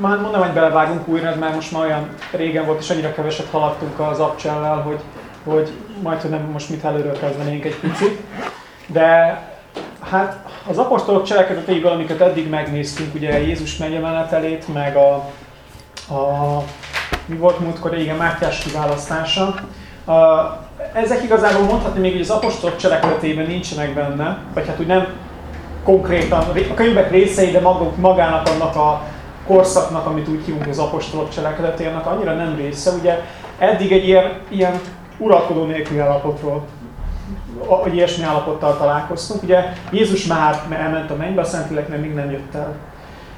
már mondom, hogy belevágunk újra, mert most már olyan régen volt, és annyira keveset haladtunk az abcsellel, hogy, hogy majd, hogy nem most mit előről kezdenénk egy picit. De hát az apostolok cselekedeteiből, amiket eddig megnéztünk, ugye Jézus megyemenetelét, meg a, a mi volt múltkor, igen, Mátyás kiválasztása. A, ezek igazából mondhatni még, hogy az apostolok cselekedetében nincsenek benne, vagy hát úgy nem konkrétan, a könyvek részei, de magának annak a korszaknak, amit úgy hívunk az apostolok cselekedetének, annyira nem része. Ugye eddig egy ilyen, ilyen uralkodó nélküli állapotról, vagy ilyesmi állapottal találkoztunk. Ugye Jézus már elment a mennybe, a Szentlélek még nem jött el.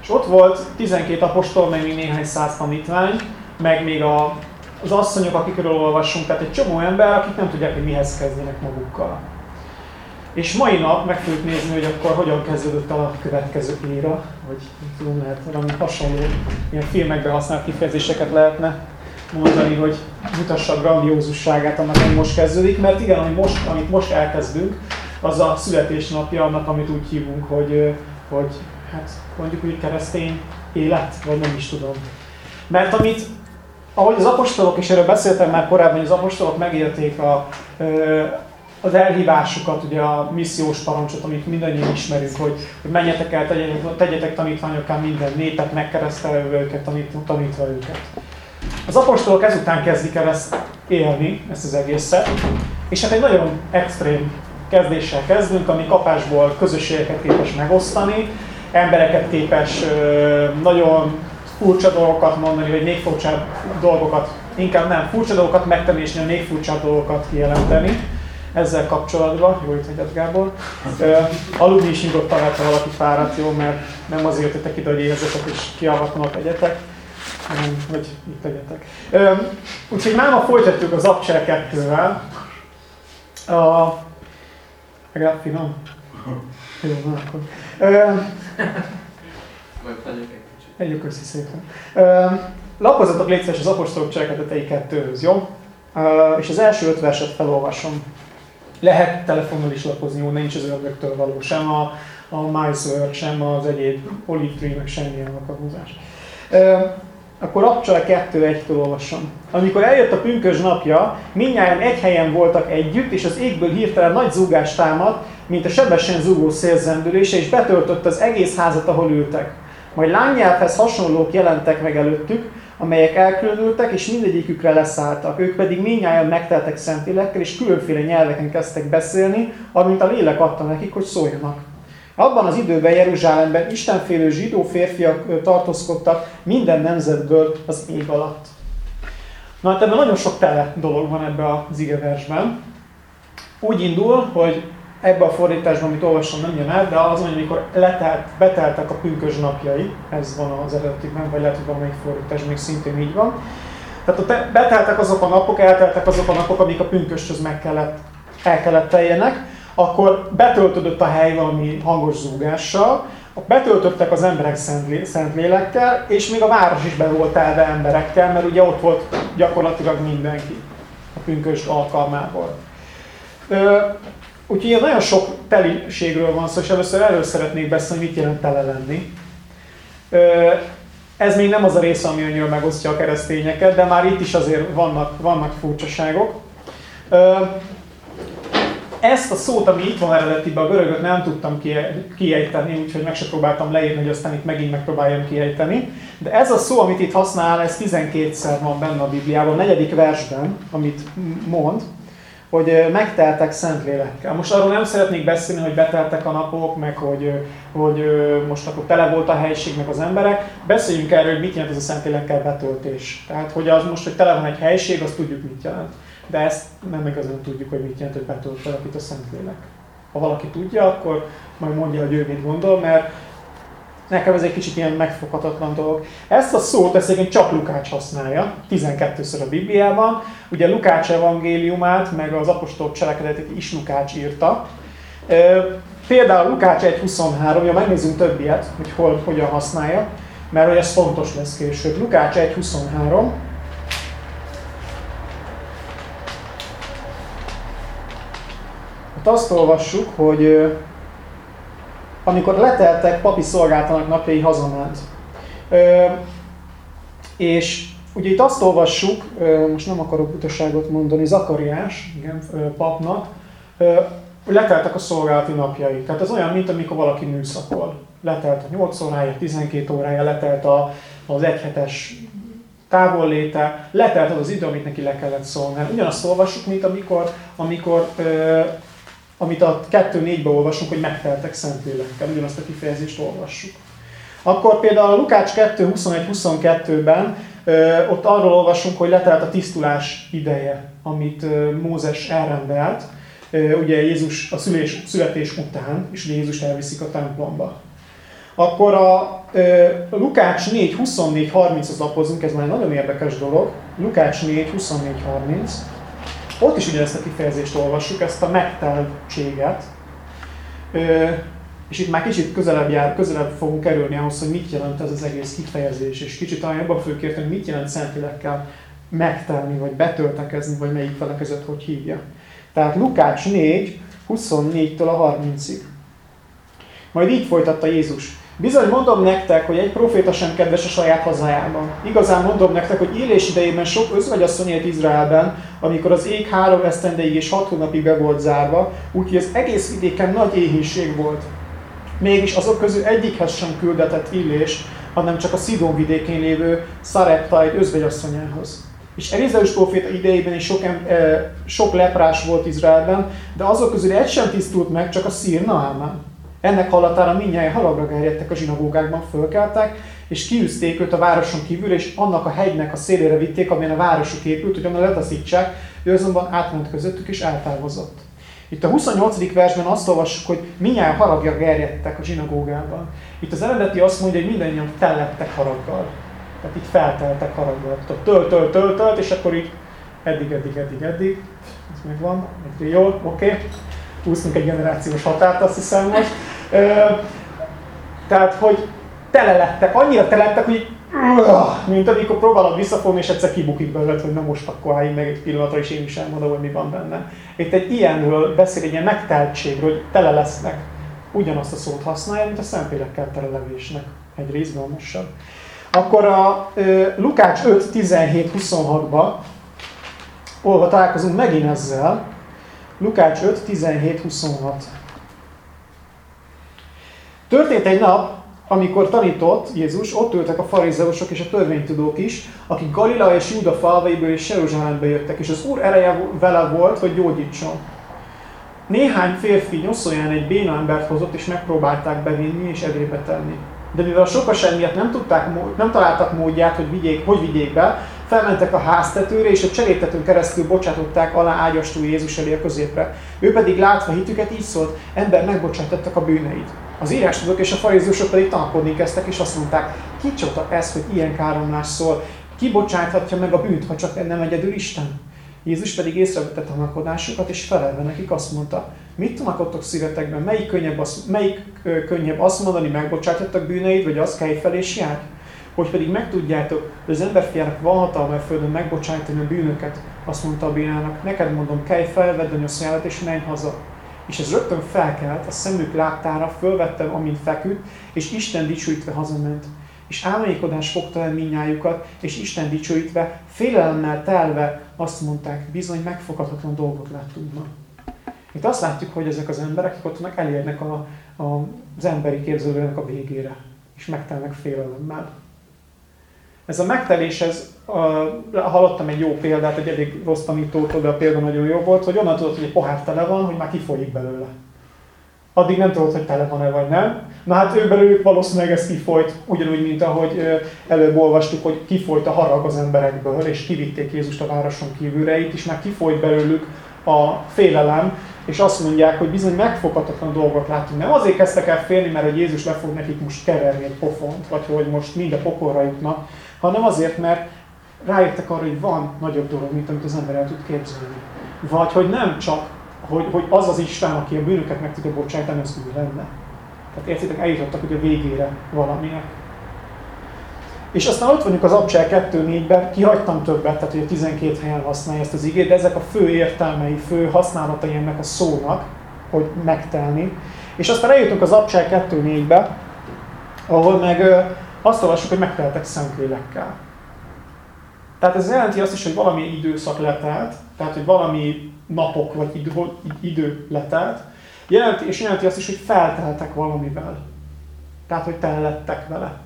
És ott volt 12 apostol, meg még néhány száz tanítvány, meg még a, az asszonyok, akikről olvassunk, tehát egy csomó ember, akik nem tudják, hogy mihez kezdjenek magukkal. És mai nap meg fogjuk nézni, hogy akkor hogyan kezdődött a következő éra, vagy tudom, lehet valami hasonló ilyen filmekben használt kifejezéseket lehetne mondani, hogy mutassa a grandiózusságát annak, ami most kezdődik, mert igen, amit most, amit most elkezdünk, az a születésnapja annak, amit úgy hívunk, hogy, hogy hát mondjuk úgy keresztény élet, vagy nem is tudom. Mert amit, ahogy az apostolok, és erről beszéltem már korábban, hogy az apostolok megérték a, az elhívásukat, ugye a missziós parancsot, amit mindannyian ismerünk, hogy, hogy menjetek el, tegyetek, tegyetek tanítványokká minden népet, megkeresztelve őket, tanít, tanítva őket. Az apostolok ezután kezdik el ezt élni, ezt az egészet, és hát egy nagyon extrém kezdéssel kezdünk, ami kapásból közösségeket képes megosztani, embereket képes nagyon furcsa dolgokat mondani, vagy még furcsább dolgokat, inkább nem furcsa dolgokat megtenni, és még furcsább dolgokat kijelenteni ezzel kapcsolatban, jó itt Gábor. Aludni is nyugodtan lehet, ha valaki fáradt, jó, mert nem azért jöttek ide, hogy érzetek és kialvatnak egyetek, hanem hogy itt legyetek. Úgyhogy máma folytatjuk az Abcsel 2-vel. A... Legalább finom. Jó, na akkor. Együk össze szépen. Lapozatok légy az apostolok cselekedetei kettőhöz, jó? És az első öt verset felolvasom. Lehet telefonról is lapozni, nincs az ördögtől való, sem a, a MySword, sem az egyéb Olive meg semmilyen alkalmazás. Akkor Abcsal 2.1-től olvasom. Amikor eljött a pünkös napja, minnyáján egy helyen voltak együtt, és az égből hirtelen nagy zúgás támadt, mint a sebesen zúgó szélzendülése, és betöltött az egész házat, ahol ültek. Majd lánynyelvhez hasonlók jelentek meg előttük, amelyek elkülönültek, és mindegyikükre leszálltak. Ők pedig minnyáján megteltek szentélekkel, és különféle nyelveken kezdtek beszélni, amint a lélek adta nekik, hogy szóljanak. Abban az időben Jeruzsálemben istenfélő zsidó férfiak tartózkodtak minden nemzetből az ég alatt. Na hát ebben nagyon sok tele dolog van ebben az igeversben. Úgy indul, hogy ebbe a fordításban, amit olvasom, nem jön el, de az, hogy amikor letelt, beteltek a pünkös napjai, ez van az eredetiben, vagy lehet, hogy valamelyik fordítás még szintén így van. Tehát ott beteltek azok a napok, elteltek azok a napok, amik a pünköshöz meg kellett, el kellett teljenek, akkor betöltődött a hely valami hangos zúgással, betöltöttek az emberek szent, és még a város is be volt telve emberekkel, mert ugye ott volt gyakorlatilag mindenki a pünkös alkalmából. Úgyhogy nagyon sok teliségről van szó, és először erről szeretnék beszélni, mit jelent tele lenni. Ez még nem az a része, ami annyira megosztja a keresztényeket, de már itt is azért vannak, vannak furcsaságok. Ezt a szót, ami itt van eredetiben, a görögöt nem tudtam kiejteni, úgyhogy meg se próbáltam leírni, hogy aztán itt megint megpróbáljam kiejteni. De ez a szó, amit itt használ, ez 12-szer van benne a Bibliában, a negyedik versben, amit mond hogy megteltek Szentlélekkel. Most arról nem szeretnék beszélni, hogy beteltek a napok, meg hogy, hogy most akkor tele volt a helység, meg az emberek. Beszéljünk erről, hogy mit jelent ez a Szentlélekkel betöltés. Tehát, hogy az most, hogy tele van egy helység, azt tudjuk, mit jelent. De ezt nem igazán tudjuk, hogy mit jelent, hogy betölt valakit a Szentlélek. Ha valaki tudja, akkor majd mondja, hogy ő mit gondol, mert Nekem ez egy kicsit ilyen megfoghatatlan dolog. Ezt a szót ezt csak Lukács használja, 12-ször a Bibliában. Ugye Lukács evangéliumát, meg az apostol cselekedetét is Lukács írta. Például Lukács 1.23, ja megnézzünk több ilyet, hogy hol, hogyan használja, mert hogy ez fontos lesz később. Lukács 1.23. Hát azt olvassuk, hogy amikor leteltek, papi szolgáltanak napjai hazament. És ugye itt azt olvassuk, most nem akarok butaságot mondani, Zakariás, igen, papnak, leteltek a szolgálati napjai. Tehát ez olyan, mint amikor valaki műszakol. Letelt a 8 órája, 12 órája, letelt a, az egyhetes távolléte, letelt az az idő, amit neki le kellett szolgálni. Ugyanazt olvassuk, mint amikor, amikor ö, amit a 2.4-ben olvasunk, hogy megteltek Szentlélekkel, ugyanazt a kifejezést olvassuk. Akkor például a Lukács 2.21-22-ben ott arról olvasunk, hogy letelt a tisztulás ideje, amit Mózes elrendelt, ugye Jézus a szülés, születés után, és ugye Jézus elviszik a templomba. Akkor a Lukács 4, 24, 30 az lapozunk, ez már egy nagyon érdekes dolog. Lukács 4, 24, 30. Ott is ugyanezt a kifejezést olvassuk, ezt a megteltséget. És itt már kicsit közelebb, jár, közelebb fogunk kerülni ahhoz, hogy mit jelent ez az egész kifejezés, és kicsit talán jobban fogjuk érteni, mit jelent szentilekkel megtelni, vagy betöltekezni, vagy melyik felekezet hogy hívja. Tehát Lukács 4, 24-től a 30-ig. Majd így folytatta Jézus. Bizony mondom nektek, hogy egy proféta sem kedves a saját hazájában. Igazán mondom nektek, hogy élés idejében sok özvegyasszony élt Izraelben, amikor az ég három esztendeig és hat hónapig be volt zárva, úgyhogy az egész vidéken nagy éhínség volt. Mégis azok közül egyikhez sem küldetett illés, hanem csak a Szidón vidékén lévő Szarepta egy özvegyasszonyához. És Elizeus proféta idejében is sok, e, sok leprás volt Izraelben, de azok közül egy sem tisztult meg, csak a szír Naamán. Ennek hallatára mindjárt halagra gerjedtek a zsinagógákban, fölkeltek, és kiűzték őt a városon kívül, és annak a hegynek a szélére vitték, amilyen a városuk épült, hogy onnan letaszítsák, ő azonban átment közöttük és eltávozott. Itt a 28. versben azt olvassuk, hogy minnyáján haragja gerjedtek a zsinagógában. Itt az eredeti azt mondja, hogy mindannyian tellettek haraggal. Tehát itt felteltek haraggal. Tehát tölt, tölt, tölt, és akkor így eddig, eddig, eddig, eddig. Ez megvan, eddig jól, oké. Okay. Húztunk egy generációs határt, azt hiszem most. Tehát, hogy tele lettek, annyira tele lettek, hogy mint amikor próbálod visszafogni, és egyszer kibukik belőled, hogy na most akkor álljunk meg egy pillanatra, és én is elmondom, hogy mi van benne. Itt egy ilyenről beszél, egy ilyen megteltségről, hogy tele lesznek. Ugyanazt a szót használja, mint a szentélekkel telelevésnek. Egy részgalmasabb. Akkor a ö, Lukács 5, 17, 26-ba olva találkozunk megint ezzel. Lukács 5, 17, 26. Történt egy nap, amikor tanított Jézus, ott ültek a farizeusok és a törvénytudók is, akik Galila és Júda falvaiből és Jeruzsálembe jöttek, és az Úr ereje vele volt, hogy gyógyítson. Néhány férfi nyoszóján egy béna embert hozott, és megpróbálták bevinni és edébe tenni. De mivel a sokaság miatt nem, tudták, nem találtak módját, hogy vigyék, hogy vigyék be, felmentek a háztetőre, és a cserétetőn keresztül bocsátották alá ágyastú Jézus elé a középre. Ő pedig látva hitüket így szólt, ember megbocsátottak a bűneid. Az írástudók és a farizusok pedig tanakodni kezdtek, és azt mondták, kicsoda ez, hogy ilyen káromlás szól, ki bocsáthatja meg a bűnt, ha csak nem egyedül Isten? Jézus pedig észrevette tanakodásukat, és felelve nekik azt mondta, mit tanakodtok szívetekben, melyik könnyebb, azt, melyik könnyebb azt mondani, megbocsáthattak bűneid, vagy az kell felé és jár? Hogy pedig megtudjátok, hogy az emberfiának van hatalma a földön megbocsájtani a bűnöket, azt mondta a bénának, neked mondom, kelj fel, vedd a és menj haza. És ez rögtön felkelt, a szemük láttára, fölvettem, amint feküdt, és Isten dicsőítve hazament. És álmaikodás fogta el minnyájukat, és Isten dicsőítve, félelemmel telve azt mondták, bizony megfoghatatlan dolgot láttunk ma. Itt azt látjuk, hogy ezek az emberek, akik ott elérnek a, a, az emberi képzelőnek a végére, és megtelnek félelemmel. Ez a megtelés, ez, hallottam egy jó példát, egy elég rossz tanítótól, de a példa nagyon jó volt, hogy onnan tudod, hogy egy pohár tele van, hogy már kifolyik belőle. Addig nem tudod, hogy tele van-e vagy nem. Na hát ő belőlük valószínűleg ez kifolyt, ugyanúgy, mint ahogy előbb olvastuk, hogy kifolyt a harag az emberekből, és kivitték Jézust a városon kívülre, itt is már kifolyt belőlük a félelem, és azt mondják, hogy bizony megfoghatatlan dolgot látunk. Nem azért kezdtek el félni, mert hogy Jézus le fog nekik most keverni egy pofont, vagy hogy most mind a pokolra jutnak, hanem azért, mert rájöttek arra, hogy van nagyobb dolog, mint amit az ember el tud képzelni. Vagy hogy nem csak, hogy, hogy az az Isten, aki a bűnöket meg tudja bocsájtani, az ő lenne. Tehát értitek, eljutottak ugye a végére valaminek. És aztán ott vagyunk az Abcsel 2.4-ben, kihagytam többet, tehát hogy a 12 helyen használja ezt az igét, de ezek a fő értelmei, fő használatai ennek a szónak, hogy megtelni. És aztán eljutunk az Abcsel 2.4-be, ahol meg azt olvassuk, hogy megteltek szentlélekkel. Tehát ez jelenti azt is, hogy valami időszak letelt, tehát hogy valami napok vagy idő, idő letelt, jelenti, és jelenti azt is, hogy felteltek valamivel. Tehát, hogy tellettek vele.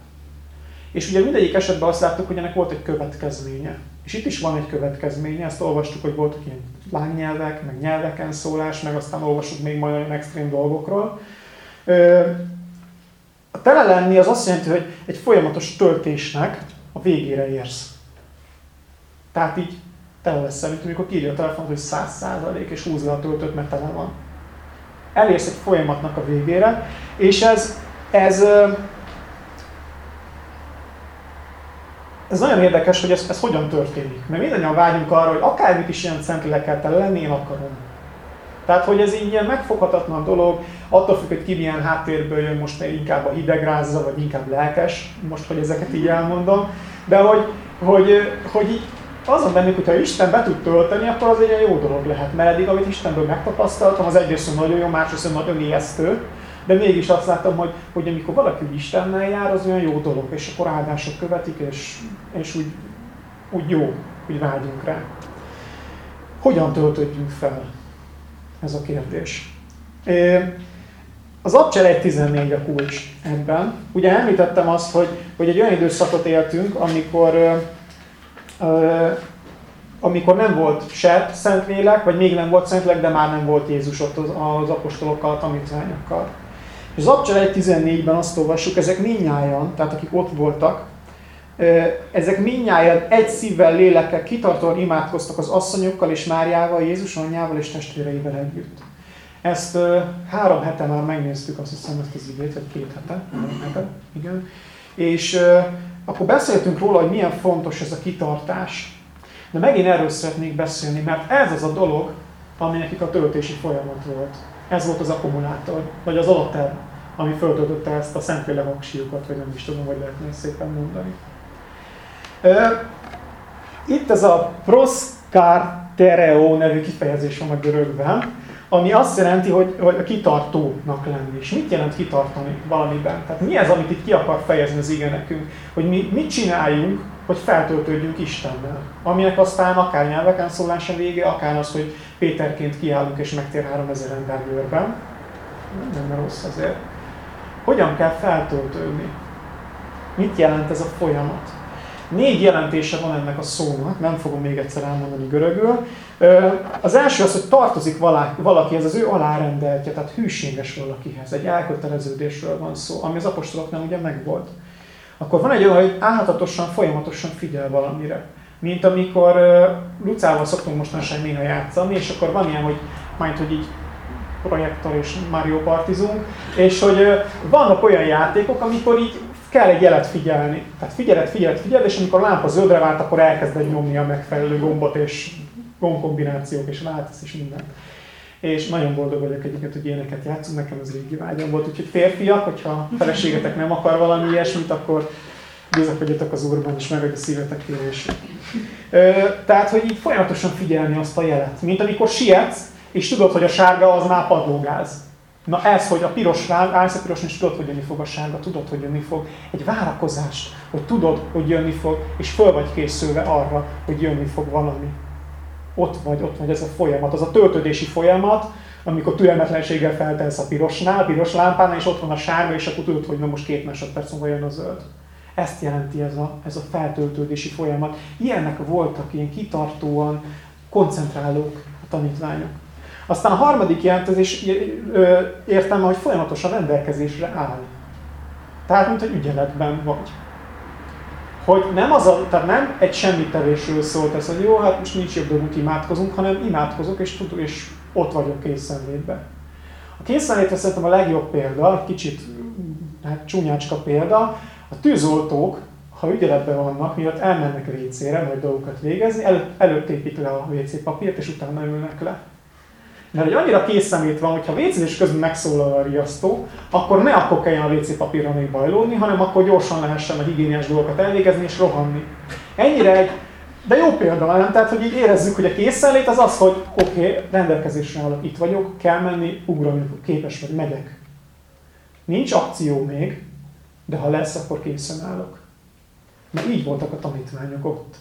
És ugye mindegyik esetben azt láttuk, hogy ennek volt egy következménye. És itt is van egy következménye, ezt olvastuk, hogy voltak ilyen lángnyelvek, meg nyelveken szólás, meg aztán olvasunk még majd olyan extrém dolgokról. A tele lenni az azt jelenti, hogy egy folyamatos töltésnek a végére érsz. Tehát így tele lesz mint amikor írja a telefont, hogy 100% és húzza a töltőt, mert tele van. Elérsz egy folyamatnak a végére, és ez, ez, ez nagyon érdekes, hogy ez, ez hogyan történik. Mert mindannyian vágyunk arra, hogy akármit is ilyen szentlélekkel tele lenni, én akarom. Tehát, hogy ez így ilyen megfoghatatlan dolog, attól függ, hogy ki milyen háttérből jön, most inkább a hidegrázza, vagy inkább lelkes, most, hogy ezeket így elmondom, de hogy, hogy, hogy így azon bennük, hogyha Isten be tud tölteni, akkor az egy jó dolog lehet. Mert eddig, amit Istenből megtapasztaltam, az egyrészt nagyon jó, másrészt nagyon ijesztő, de mégis azt láttam, hogy, hogy amikor valaki Istennel jár, az olyan jó dolog, és akkor áldások követik, és, és úgy, úgy jó, úgy vágyunk rá. Hogyan töltődjünk fel? Ez a kérdés. Az Abcsel 1.14 a kulcs ebben. Ugye említettem azt, hogy, hogy egy olyan időszakot éltünk, amikor amikor nem volt se Szentlélek, vagy még nem volt Szentlélek, de már nem volt Jézus ott az, az apostolokkal, a tanítványokkal. És az Abcsel 1.14-ben azt olvassuk, ezek minnyáján, tehát akik ott voltak, ezek minnyáján egy szívvel, lélekkel kitartóan imádkoztak az asszonyokkal és Máriával, Jézus anyjával és testvéreivel együtt. Ezt három hete már megnéztük, azt hiszem ezt az igét, vagy két hete, három hete, igen. És akkor beszéltünk róla, hogy milyen fontos ez a kitartás. De megint erről szeretnék beszélni, mert ez az a dolog, ami nekik a töltési folyamat volt. Ez volt az akkumulátor, vagy az alter, ami föltöltötte ezt a Szentlélek hangsíjukat, vagy nem is tudom, hogy lehetne szépen mondani. Itt ez a proskártereo nevű kifejezés van a görögben, ami azt jelenti, hogy, hogy kitartónak lenni. És mit jelent kitartani valamiben? Tehát mi ez, amit itt ki akar fejezni az ige nekünk? Hogy mi mit csináljunk, hogy feltöltődjünk Istennel. Aminek aztán akár nyelveken szólása vége, akár az, hogy Péterként kiállunk és megtér 3000 ember bőrben. Nem rossz azért. Hogyan kell feltöltődni? Mit jelent ez a folyamat? Négy jelentése van ennek a szónak, nem fogom még egyszer elmondani görögül. Az első az, hogy tartozik valaki, ez az ő alárendeltje, tehát hűséges valakihez, egy elköteleződésről van szó, ami az apostoloknál ugye megvolt. Akkor van egy olyan, hogy álhatatosan, folyamatosan figyel valamire. Mint amikor Lucával szoktunk mostanság néha játszani, és akkor van ilyen, hogy majd, hogy így projektor és Mario partizunk, és hogy vannak olyan játékok, amikor így kell egy jelet figyelni. Tehát figyeled, figyeled, figyeled, és amikor a lámpa zöldre vált, akkor elkezded nyomni a megfelelő gombot, és gombkombinációk, és váltasz, és minden. És nagyon boldog vagyok egyébként, hogy éneket játszunk, nekem ez régi vágyam volt. Úgyhogy férfiak, hogyha a feleségetek nem akar valami ilyesmit, akkor bizakodjatok az Úrban, és meg a szívetek kérését. Tehát, hogy így folyamatosan figyelni azt a jelet. Mint amikor sietsz, és tudod, hogy a sárga az már padlógáz. Na ez, hogy a piros állsz a piros, és tudod, hogy jönni fog a sárga, tudod, hogy jönni fog. Egy várakozást, hogy tudod, hogy jönni fog, és föl vagy készülve arra, hogy jönni fog valami. Ott vagy, ott vagy ez a folyamat, az a töltődési folyamat, amikor türelmetlenséggel feltelsz a pirosnál, a piros lámpánál, és ott van a sárga, és akkor tudod, hogy na most két másodperc múlva jön a zöld. Ezt jelenti ez a, ez a feltöltődési folyamat. Ilyenek voltak, ilyen kitartóan koncentrálók a tanítványok. Aztán a harmadik jelentkezés értelme, hogy folyamatosan rendelkezésre áll. Tehát, mint hogy ügyeletben vagy. Hogy nem, az a, tehát nem egy semmitevésről szólt ez, hogy jó, hát most nincs jobb dolgunk, imádkozunk, hanem imádkozok, és, tud, és ott vagyok készenlétben. A készenlétre szerintem a legjobb példa, kicsit hát csúnyácska példa, a tűzoltók, ha ügyeletben vannak, miatt elmennek a WC-re, majd dolgokat végezni, előtt, előtt építik le a WC papírt, és utána ülnek le. Mert hogy annyira készszemét van, hogyha WC-zés közben megszólal a riasztó, akkor ne akkor kelljen a WC papírra még bajlódni, hanem akkor gyorsan lehessen a higiéniás dolgokat elvégezni és rohanni. Ennyire egy, de jó példa, nem? Tehát, hogy így érezzük, hogy a készenlét az az, hogy oké, okay, rendelkezésre állok, itt vagyok, kell menni, ugrani, képes vagy, megyek. Nincs akció még, de ha lesz, akkor készen állok. Mert így voltak a tanítványok ott.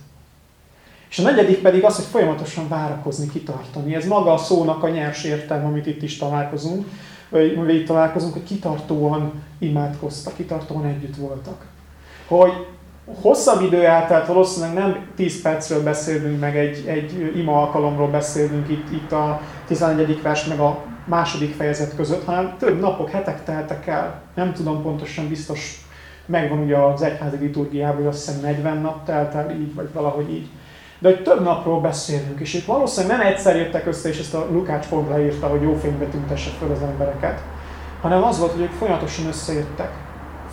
És a negyedik pedig az, hogy folyamatosan várakozni, kitartani. Ez maga a szónak a nyers értelme, amit itt is találkozunk, vagy itt találkozunk, hogy kitartóan imádkoztak, kitartóan együtt voltak. Hogy hosszabb idő eltelt, valószínűleg nem 10 percről beszélünk, meg egy, egy ima alkalomról beszélünk itt, itt a 11. vers, meg a második fejezet között, hanem több napok, hetek teltek el. Nem tudom pontosan, biztos megvan ugye az egyházi liturgiában, hogy azt hiszem 40 nap telt el így, vagy valahogy így. De hogy több napról beszélünk, és itt valószínűleg nem egyszer jöttek össze, és ezt a Lukács pont leírta, hogy jó fénybe tüntesse fel az embereket, hanem az volt, hogy ők folyamatosan összejöttek.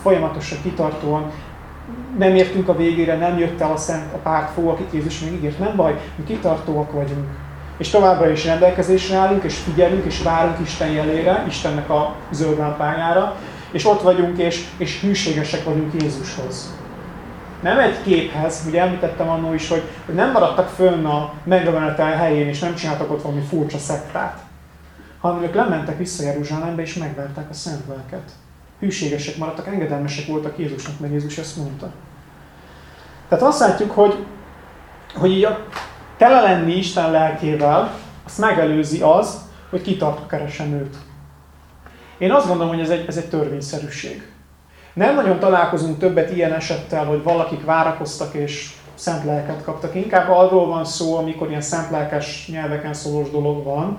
Folyamatosan, kitartóan, nem értünk a végére, nem jött el a szent a pártfó, akit Jézus még ígért. Nem baj, mi kitartóak vagyunk. És továbbra is rendelkezésre állunk, és figyelünk, és várunk Isten jelére, Istennek a zöld lámpájára, és ott vagyunk, és, és hűségesek vagyunk Jézushoz. Nem egy képhez, ugye említettem annól is, hogy, hogy nem maradtak fönn a megrövenetel helyén, és nem csináltak ott valami furcsa szektát, hanem ők lementek vissza Jeruzsálembe, és megvertek a szent. Hűségesek maradtak, engedelmesek voltak Jézusnak, meg Jézus ezt mondta. Tehát azt látjuk, hogy, hogy így a tele lenni Isten lelkével, azt megelőzi az, hogy kitartó keresem őt. Én azt gondolom, hogy ez egy, ez egy törvényszerűség. Nem nagyon találkozunk többet ilyen esettel, hogy valakik várakoztak és szent lelket kaptak. Inkább arról van szó, amikor ilyen szent lelkes nyelveken szólós dolog van.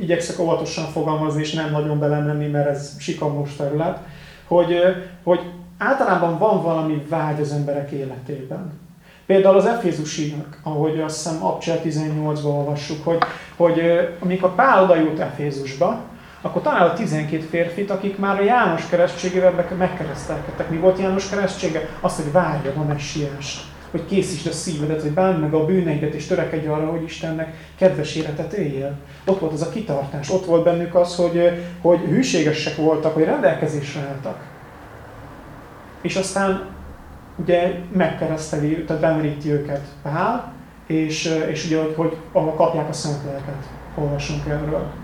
Igyekszek óvatosan fogalmazni, és nem nagyon belemenni, mert ez sikamos terület. Hogy, hogy általában van valami vágy az emberek életében. Például az Efézusinak, ahogy azt hiszem Abcsel 18-ban olvassuk, hogy, hogy amikor Pál oda jut Efézusba, akkor talál a 12 férfit, akik már a János keresztségével megkeresztelkedtek. Mi volt János keresztsége? Az, hogy várja a messiást. Hogy készítsd a szívedet, hogy bánd meg a bűneidet, és törekedj arra, hogy Istennek kedves életet éljél. Ott volt az a kitartás, ott volt bennük az, hogy, hogy hűségesek voltak, hogy rendelkezésre álltak. És aztán ugye megkereszteli, tehát bemeríti őket Pál, és, és ugye, hogy, hogy kapják a szent lelket. Olvassunk erről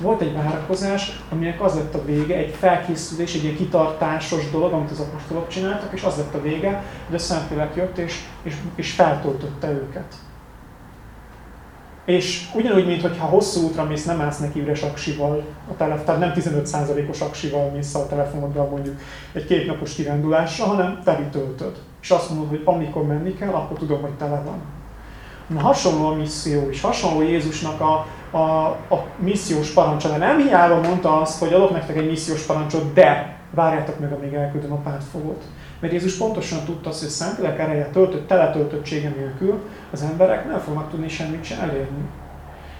volt egy várakozás, aminek az lett a vége, egy felkészülés, egy ilyen kitartásos dolog, amit az apostolok csináltak, és az lett a vége, hogy a Szentlélek jött, és, és, és feltöltötte őket. És ugyanúgy, mintha hosszú útra mész, nem állsz neki üres aksival a telefon, tehát nem 15%-os aksival mész a telefonodra mondjuk egy kétnapos kirándulásra, hanem teli töltöd. És azt mondod, hogy amikor menni kell, akkor tudom, hogy tele van. Na, hasonló a misszió is, hasonló Jézusnak a, a, a missziós parancsa. De nem hiába mondta azt, hogy adok nektek egy missziós parancsot, de várjátok meg, amíg elküldöm a pártfogót. Mert Jézus pontosan tudta azt, hogy Szentlélek ereje töltött, teletöltöttsége nélkül az emberek nem fognak tudni semmit sem elérni.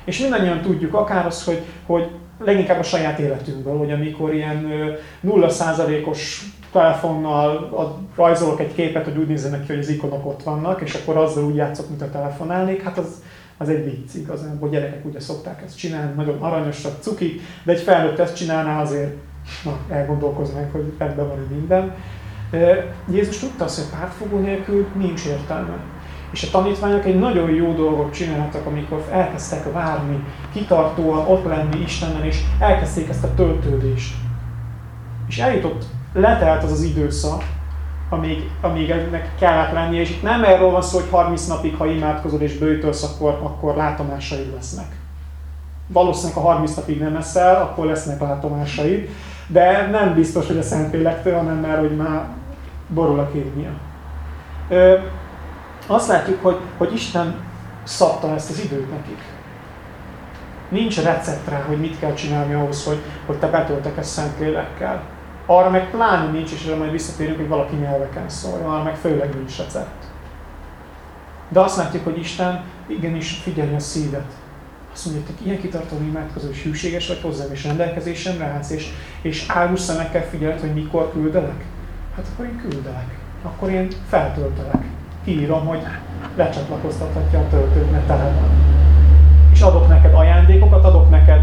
És mindannyian tudjuk, akár az, hogy, hogy leginkább a saját életünkből, hogy amikor ilyen 0%-os telefonnal rajzolok egy képet, hogy úgy nézzenek ki, hogy az ikonok ott vannak, és akkor azzal úgy játszok, mint a telefonálnék, hát az, az egy vicc igazán, hogy gyerekek ugye szokták ezt csinálni, nagyon aranyosak, cuki, de egy felnőtt ezt csinálná azért, na, elgondolkoznak, hogy ebben van minden. Jézus tudta azt, hogy pártfogó nélkül nincs értelme. És a tanítványok egy nagyon jó dolgot csináltak, amikor elkezdtek várni, kitartóan ott lenni Istenen, és elkezdték ezt a töltődést. És eljutott, letelt az az időszak, amíg, amíg ennek kellett lennie, és itt nem erről van szó, hogy 30 napig, ha imádkozol és bőjtölsz, akkor, akkor látomásaid lesznek. Valószínűleg, ha 30 napig nem eszel, akkor lesznek látomásaid, de nem biztos, hogy a Szentlélektől, hanem mert hogy már borul a kémia. Azt látjuk, hogy, hogy Isten szabta ezt az időt nekik. Nincs recept rá, hogy mit kell csinálni ahhoz, hogy, hogy te betöltek ezt Szentlélekkel. Arra meg pláne nincs, és erre majd visszatérünk, hogy valaki nyelveken szóljon, arra meg főleg nincs recept. De azt látjuk, hogy Isten igenis figyeli a szívet. Azt mondja, hogy ilyen kitartó imádkozó és hűséges vagy hozzám, és rendelkezésemre állsz, és, és álmos szemekkel figyeled, hogy mikor küldelek? Hát akkor én küldelek. Akkor én feltöltelek. Írom, hogy lecsatlakoztathatja a töltőt, mert tele van. És adok neked ajándékokat, adok neked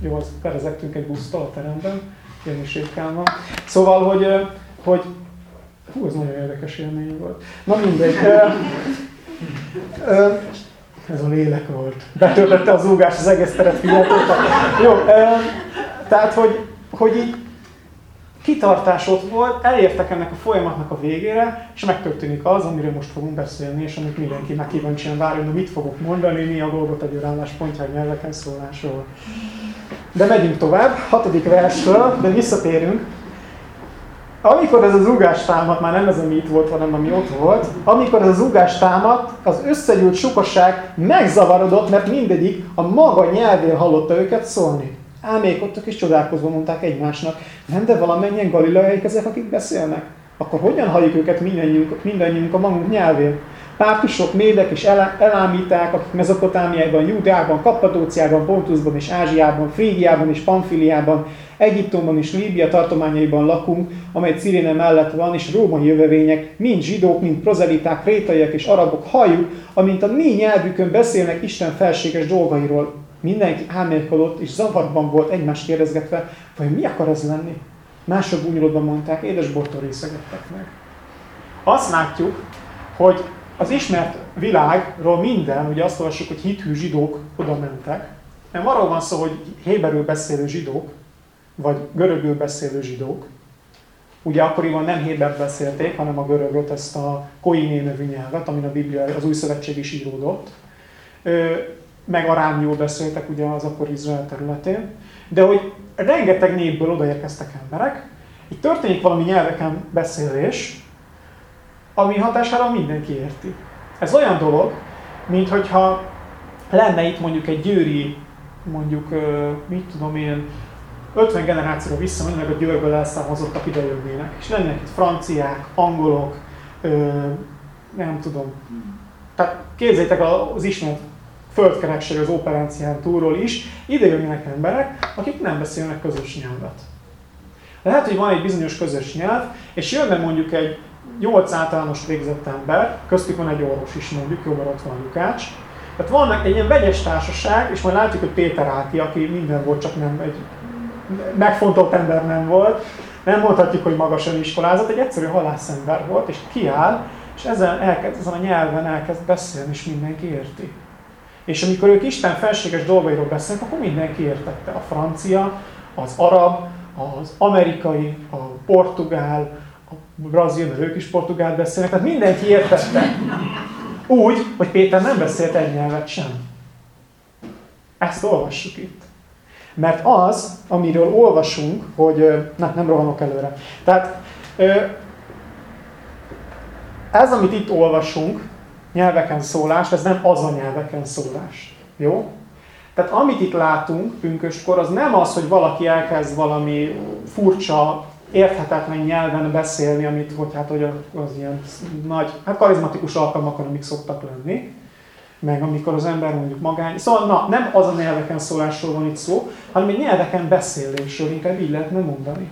jó, azt perezektünk egy busztól a teremben, is van. Szóval, hogy, hogy hú, ez nagyon érdekes élmény volt. Na mindegy. ez a lélek volt. Betöltötte az úgás az egész teret figyeltétek. Jó, tehát, hogy, hogy így kitartás ott volt, elértek ennek a folyamatnak a végére, és megtörténik az, amiről most fogunk beszélni, és amit mindenki meg kíváncsian várja, hogy mit fogok mondani, mi a dolgot egy álláspontja nyelveken szólásról. De megyünk tovább, hatodik versről, de visszatérünk. Amikor ez az ugás támad, már nem ez a mit volt, hanem ami ott volt, amikor ez az ugás támad, az összegyűlt sokaság megzavarodott, mert mindegyik a maga nyelvén hallotta őket szólni. Ámék ott is csodálkozva mondták egymásnak, nem, de valamennyien galileaiak ezek, akik beszélnek. Akkor hogyan halljuk őket mindannyiunk, mindannyiunk a magunk nyelvén? Pártusok, médek és elámíták, akik Mezopotámiában, Júdeában, Kappadóciában, Pontusban és Ázsiában, Frígiában és Pamfiliában, Egyiptomban és Líbia tartományaiban lakunk, amely Ciréne mellett van, és római jövevények, mind zsidók, mind prozeliták, rétaiak és arabok halljuk, amint a mi nyelvükön beszélnek Isten felséges dolgairól. Mindenki álmélkodott és zavarban volt egymás kérdezgetve, hogy mi akar ez lenni? Mások gúnyolódva mondták, édes bortól részegettek meg. Azt látjuk, hogy az ismert világról minden, ugye azt olvassuk, hogy hithű zsidók oda mentek. Nem arról van szó, hogy héberül beszélő zsidók, vagy görögül beszélő zsidók. Ugye akkoriban nem héber beszélték, hanem a görögöt, ezt a koiné nevű nyelvet, amin a Biblia, az új szövetség is íródott meg arámiul beszéltek ugye az akkor Izrael területén, de hogy rengeteg népből odaérkeztek emberek, itt történik valami nyelveken beszélés, ami hatására mindenki érti. Ez olyan dolog, mint hogyha lenne itt mondjuk egy győri, mondjuk, mit tudom én, 50 generációra visszamenőleg a Győrből elszármazottak ide jönnének. És lennének itt franciák, angolok, nem tudom. Tehát képzeljétek az ismert földkerekség az operácián túlról is, ide jönnek emberek, akik nem beszélnek közös nyelvet. Lehet, hogy van egy bizonyos közös nyelv, és jönne mondjuk egy 8 általános végzett ember, köztük van egy orvos is mondjuk, mert ott van Lukács. Tehát van egy ilyen vegyes társaság, és majd látjuk, hogy Péter Áti, aki minden volt, csak nem egy megfontolt ember nem volt, nem mondhatjuk, hogy magasan iskolázott, egy egyszerű halászember volt, és kiáll, és ezen, elkezd, ezen a nyelven elkezd beszélni, és mindenki érti. És amikor ők Isten felséges dolgairól beszélnek, akkor mindenki értette. A francia, az arab, az amerikai, a portugál, brazil, mert ők is portugál beszélnek, tehát mindenki értette. Úgy, hogy Péter nem beszélt egy nyelvet sem. Ezt olvassuk itt. Mert az, amiről olvasunk, hogy, na nem rohanok előre. Tehát ez, amit itt olvasunk, nyelveken szólás, ez nem az a nyelveken szólás. Jó? Tehát amit itt látunk pünköstkor, az nem az, hogy valaki elkezd valami furcsa, érthetetlen nyelven beszélni, amit hogy hát hogy az ilyen nagy, hát karizmatikus alkalmakon, amik szoktak lenni, meg amikor az ember mondjuk magány. Szóval na, nem az a nyelveken szólásról van itt szó, hanem egy nyelveken beszélésről, inkább így lehetne mondani.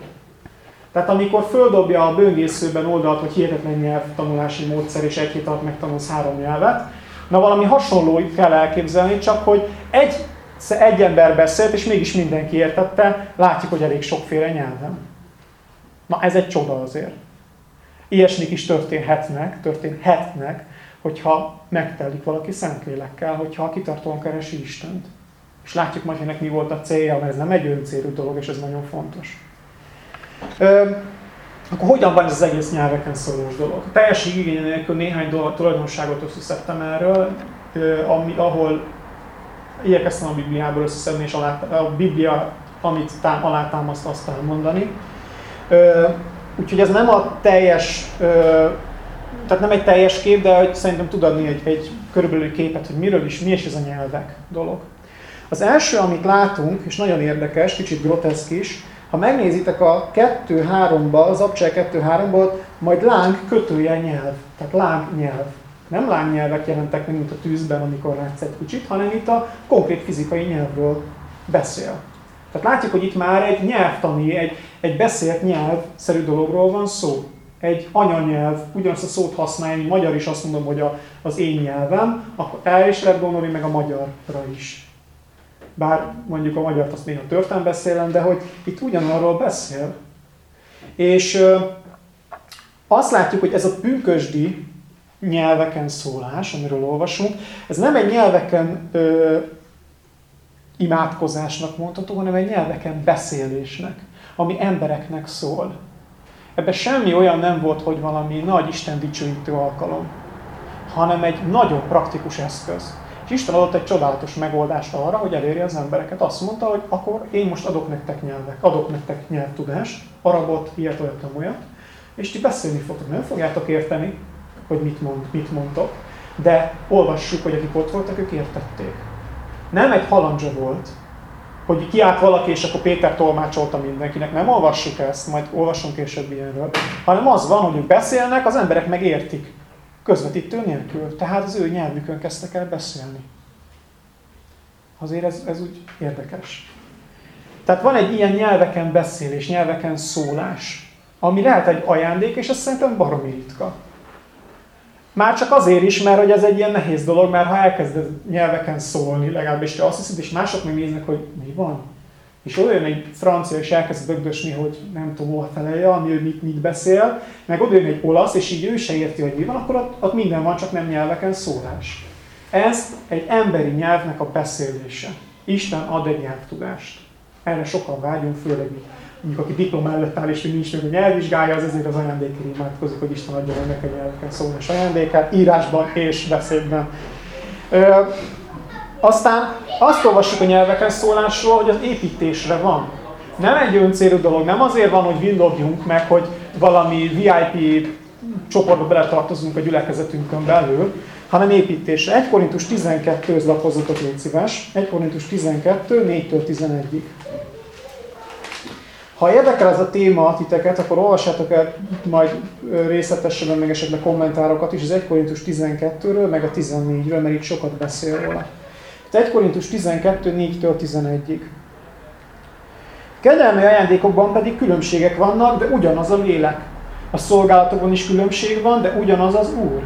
Tehát amikor földobja a böngészőben oldalt, hogy hihetetlen nyelvtanulási módszer, és egy hét alatt megtanulsz három nyelvet, na valami hasonló kell elképzelni, csak hogy egy, egy ember beszélt, és mégis mindenki értette, látjuk, hogy elég sokféle nyelven. Na ez egy csoda azért. Ilyesmik is történhetnek, történhetnek, hogyha megtelik valaki szentlélekkel, hogyha kitartóan keresi Istent. És látjuk majd, hogy mi volt a célja, mert ez nem egy öncélú dolog, és ez nagyon fontos. Ö, akkor hogyan van ez az egész nyelveken szólós dolog? A teljesség igénye nélkül néhány dolog, tulajdonságot összeszedtem erről, ami, ahol igyekeztem a Bibliából összeszedni, és alá, a Biblia, amit tám, alátámaszt, azt elmondani. Úgyhogy ez nem a teljes, tehát nem egy teljes kép, de hogy szerintem tud adni egy, egy körülbelül képet, hogy miről is, mi is ez a nyelvek dolog. Az első, amit látunk, és nagyon érdekes, kicsit groteszk is, ha megnézitek a 2-3-ba, az Abcsel 2-3-ból, majd láng kötője nyelv, tehát láng nyelv. Nem lángnyelvek jelentek meg, mint a tűzben, amikor látsz egy kicsit, hanem itt a konkrét fizikai nyelvről beszél. Tehát látjuk, hogy itt már egy nyelvtani, egy, egy beszélt nyelvszerű dologról van szó. Egy anyanyelv, ugyanazt a szót használja, magyar is azt mondom, hogy a, az én nyelvem, akkor el is lehet gondolni, meg a magyarra is bár mondjuk a magyart azt néha törten beszélem, de hogy itt ugyanarról beszél. És ö, azt látjuk, hogy ez a pünkösdi nyelveken szólás, amiről olvasunk, ez nem egy nyelveken ö, imádkozásnak mondható, hanem egy nyelveken beszélésnek. Ami embereknek szól. Ebben semmi olyan nem volt, hogy valami nagy Isten dicsőítő alkalom, hanem egy nagyon praktikus eszköz. És Isten adott egy csodálatos megoldást arra, hogy elérje az embereket. Azt mondta, hogy akkor én most adok nektek nyelvek, adok nektek nyelvtudást, arabot, ilyet, olyat, olyat, és ti beszélni fogtok. Nem fogjátok érteni, hogy mit, mond, mit mondtok, de olvassuk, hogy akik ott voltak, ők értették. Nem egy halandzsa volt, hogy kiállt valaki, és akkor Péter tolmácsolta mindenkinek. Nem olvassuk ezt, majd olvassunk később ilyenről. Hanem az van, hogy ők beszélnek, az emberek meg értik. Közvetítő nélkül. Tehát az ő nyelvükön kezdtek el beszélni. Azért ez, ez úgy érdekes. Tehát van egy ilyen nyelveken beszélés, nyelveken szólás, ami lehet egy ajándék, és ez szerintem baromi ritka. Már csak azért is, mert hogy ez egy ilyen nehéz dolog, mert ha elkezded nyelveken szólni, legalábbis te azt hiszed, és mások még néznek, hogy mi van. És olyan egy francia, és elkezd bögdösni, hogy nem tudom, hol felelje, ami ő mit, mit beszél, meg oda egy olasz, és így ő se érti, hogy mi van, akkor ott, ott minden van, csak nem nyelveken szólás. Ez egy emberi nyelvnek a beszélése. Isten ad egy nyelvtudást. Erre sokan vágyunk, főleg mi mondjuk aki diploma előtt áll és még nincs meg a nyelvvizsgája, az ezért az ajándékért imádkozik, hogy Isten adja ennek a nyelveken szólás ajándékát, írásban és beszédben. Ö, aztán azt olvassuk a nyelveken szólásról, hogy az építésre van. Nem egy öncélú dolog, nem azért van, hogy villogjunk meg, hogy valami VIP csoportba beletartozunk a gyülekezetünkön belül, hanem építésre. 1 Korintus 12, ez lapozzatok, légy szíves. 1 Korintus 12, 4-től 11-ig. Ha érdekel ez a téma titeket, akkor olvassátok el majd részletesebben, meg esetleg kommentárokat is az 1 Korintus 12-ről, meg a 14-ről, mert itt sokat beszél róla. 1 Korintus 12, 4-től 11-ig. Kegyelmi ajándékokban pedig különbségek vannak, de ugyanaz a lélek. A szolgálatokban is különbség van, de ugyanaz az Úr.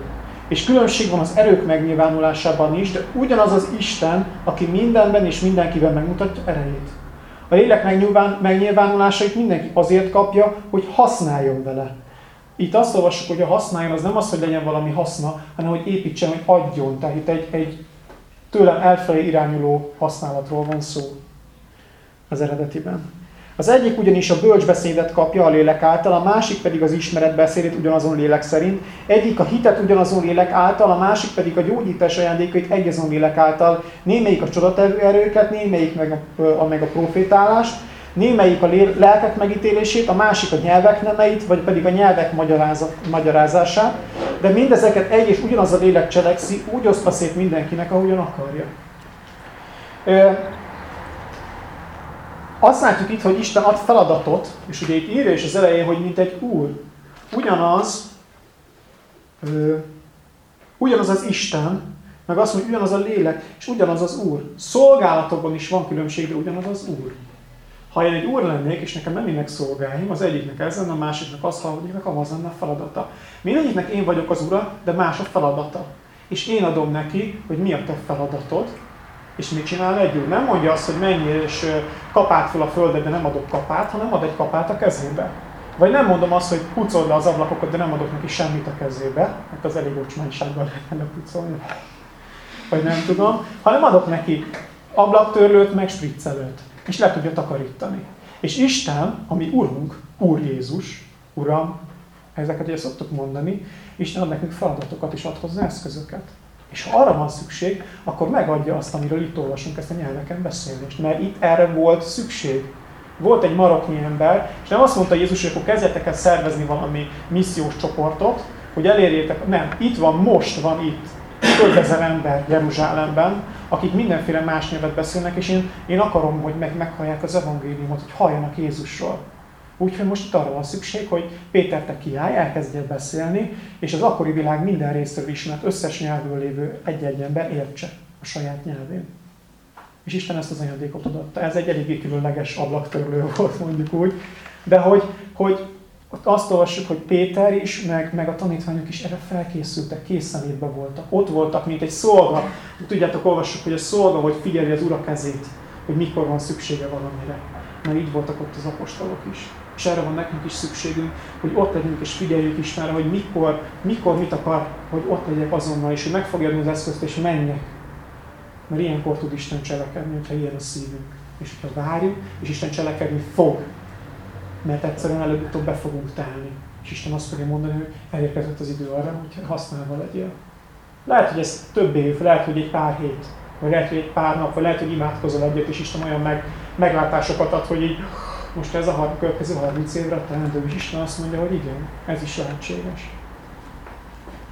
És különbség van az erők megnyilvánulásában is, de ugyanaz az Isten, aki mindenben és mindenkiben megmutatja erejét. A lélek megnyilvánulásait mindenki azért kapja, hogy használjon vele. Itt azt olvassuk, hogy a használjon az nem az, hogy legyen valami haszna, hanem hogy építsen, hogy adjon. Tehát itt egy, egy tőlem elfelé irányuló használatról van szó az eredetiben. Az egyik ugyanis a bölcsbeszédet kapja a lélek által, a másik pedig az ismeretbeszédét ugyanazon lélek szerint. Egyik a hitet ugyanazon lélek által, a másik pedig a gyógyítás ajándékait egyazon lélek által. Némelyik a csodatevő erőket, némelyik meg a, a, meg a profétálást, némelyik a lelkek megítélését, a másik a nyelvek nemeit, vagy pedig a nyelvek magyarázását, de mindezeket egy és ugyanaz a lélek cselekszi, úgy osztva szét mindenkinek, ahogyan akarja. Azt látjuk itt, hogy Isten ad feladatot, és ugye itt írja is az elején, hogy mint egy úr. Ugyanaz, ö, ugyanaz az Isten, meg azt mondja, ugyanaz a lélek, és ugyanaz az úr. Szolgálatokban is van különbség, de ugyanaz az úr. Ha én egy úr lennék, és nekem lennének szolgáim, az egyiknek ez lenne, a másiknak az, harmadiknak az lenne a feladata. Mindegyiknek én vagyok az ura, de más a feladata. És én adom neki, hogy mi a te feladatod, és mit csinál egy úr? Nem mondja azt, hogy menj és kapát fel a földre, de nem adok kapát, hanem ad egy kapát a kezébe. Vagy nem mondom azt, hogy pucold le az ablakokat, de nem adok neki semmit a kezébe, mert az elég ocsmánysággal lehetne pucolni. Vagy nem tudom, hanem adok neki ablaktörlőt, meg spriccelőt. És le tudja takarítani. És Isten, ami Urunk, Úr Jézus, Uram, ezeket ugye szoktuk mondani, Isten ad nekünk feladatokat és ad hozzá eszközöket. És ha arra van szükség, akkor megadja azt, amiről itt olvasunk ezt a nyelveken beszélést. Mert itt erre volt szükség. Volt egy maroknyi ember, és nem azt mondta Jézus, hogy akkor kezdjetek el szervezni valami missziós csoportot, hogy elérjétek. Nem, itt van, most van itt több ezer ember Jeruzsálemben, akik mindenféle más nyelvet beszélnek, és én, én akarom, hogy meg, meghallják az evangéliumot, hogy halljanak Jézusról. Úgyhogy most itt arra van szükség, hogy Péter te kiállj, elkezdje beszélni, és az akkori világ minden részről ismert összes nyelvből lévő egy-egy ember értse a saját nyelvén. És Isten ezt az ajándékot adatta. Ez egy eléggé különleges ablaktörlő volt, mondjuk úgy. De hogy, hogy azt olvassuk, hogy Péter is, meg, meg a tanítványok is erre felkészültek, készenlétbe voltak. Ott voltak, mint egy szolga. Tudjátok, olvassuk, hogy a szolga, hogy figyeli az ura kezét, hogy mikor van szüksége valamire. Mert így voltak ott az apostolok is. És erre van nekünk is szükségünk, hogy ott legyünk és figyeljük Istenre, hogy mikor, mikor mit akar, hogy ott legyek azonnal, és hogy meg fogja adni az eszközt, és menjek. Mert ilyenkor tud Isten cselekedni, hogyha ilyen a szívünk. És hogyha várjuk, és Isten cselekedni fog. mert egyszerűen előbb-utóbb be fogunk telni. És Isten azt fogja mondani, hogy elérkezett az idő arra, hogy használva legyél. Lehet, hogy ez több év, lehet, hogy egy pár hét, vagy lehet, hogy egy pár nap, vagy lehet, hogy imádkozol egyet, és Isten olyan meg, meglátásokat ad, hogy így most ez a következő 30 évre teendő, és Isten azt mondja, hogy igen, ez is lehetséges.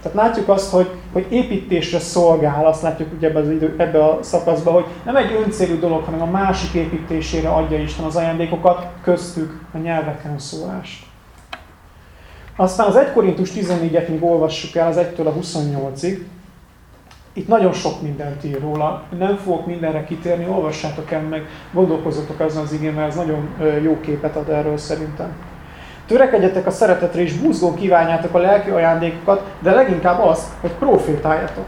Tehát látjuk azt, hogy, hogy építésre szolgál, azt látjuk ugye ebbe, az idő, ebbe a szakaszban, hogy nem egy öncélű dolog, hanem a másik építésére adja Isten az ajándékokat, köztük a nyelveken szólást. Aztán az 1 Korintus 14-et még olvassuk el, az 1-től a 28-ig. Itt nagyon sok mindent ír róla, nem fogok mindenre kitérni, olvassátok el meg, gondolkozzatok azon az igén, ez nagyon jó képet ad erről szerintem. Törekedjetek a szeretetre és búzgón kívánjátok a lelki ajándékokat, de leginkább az, hogy profétáljatok.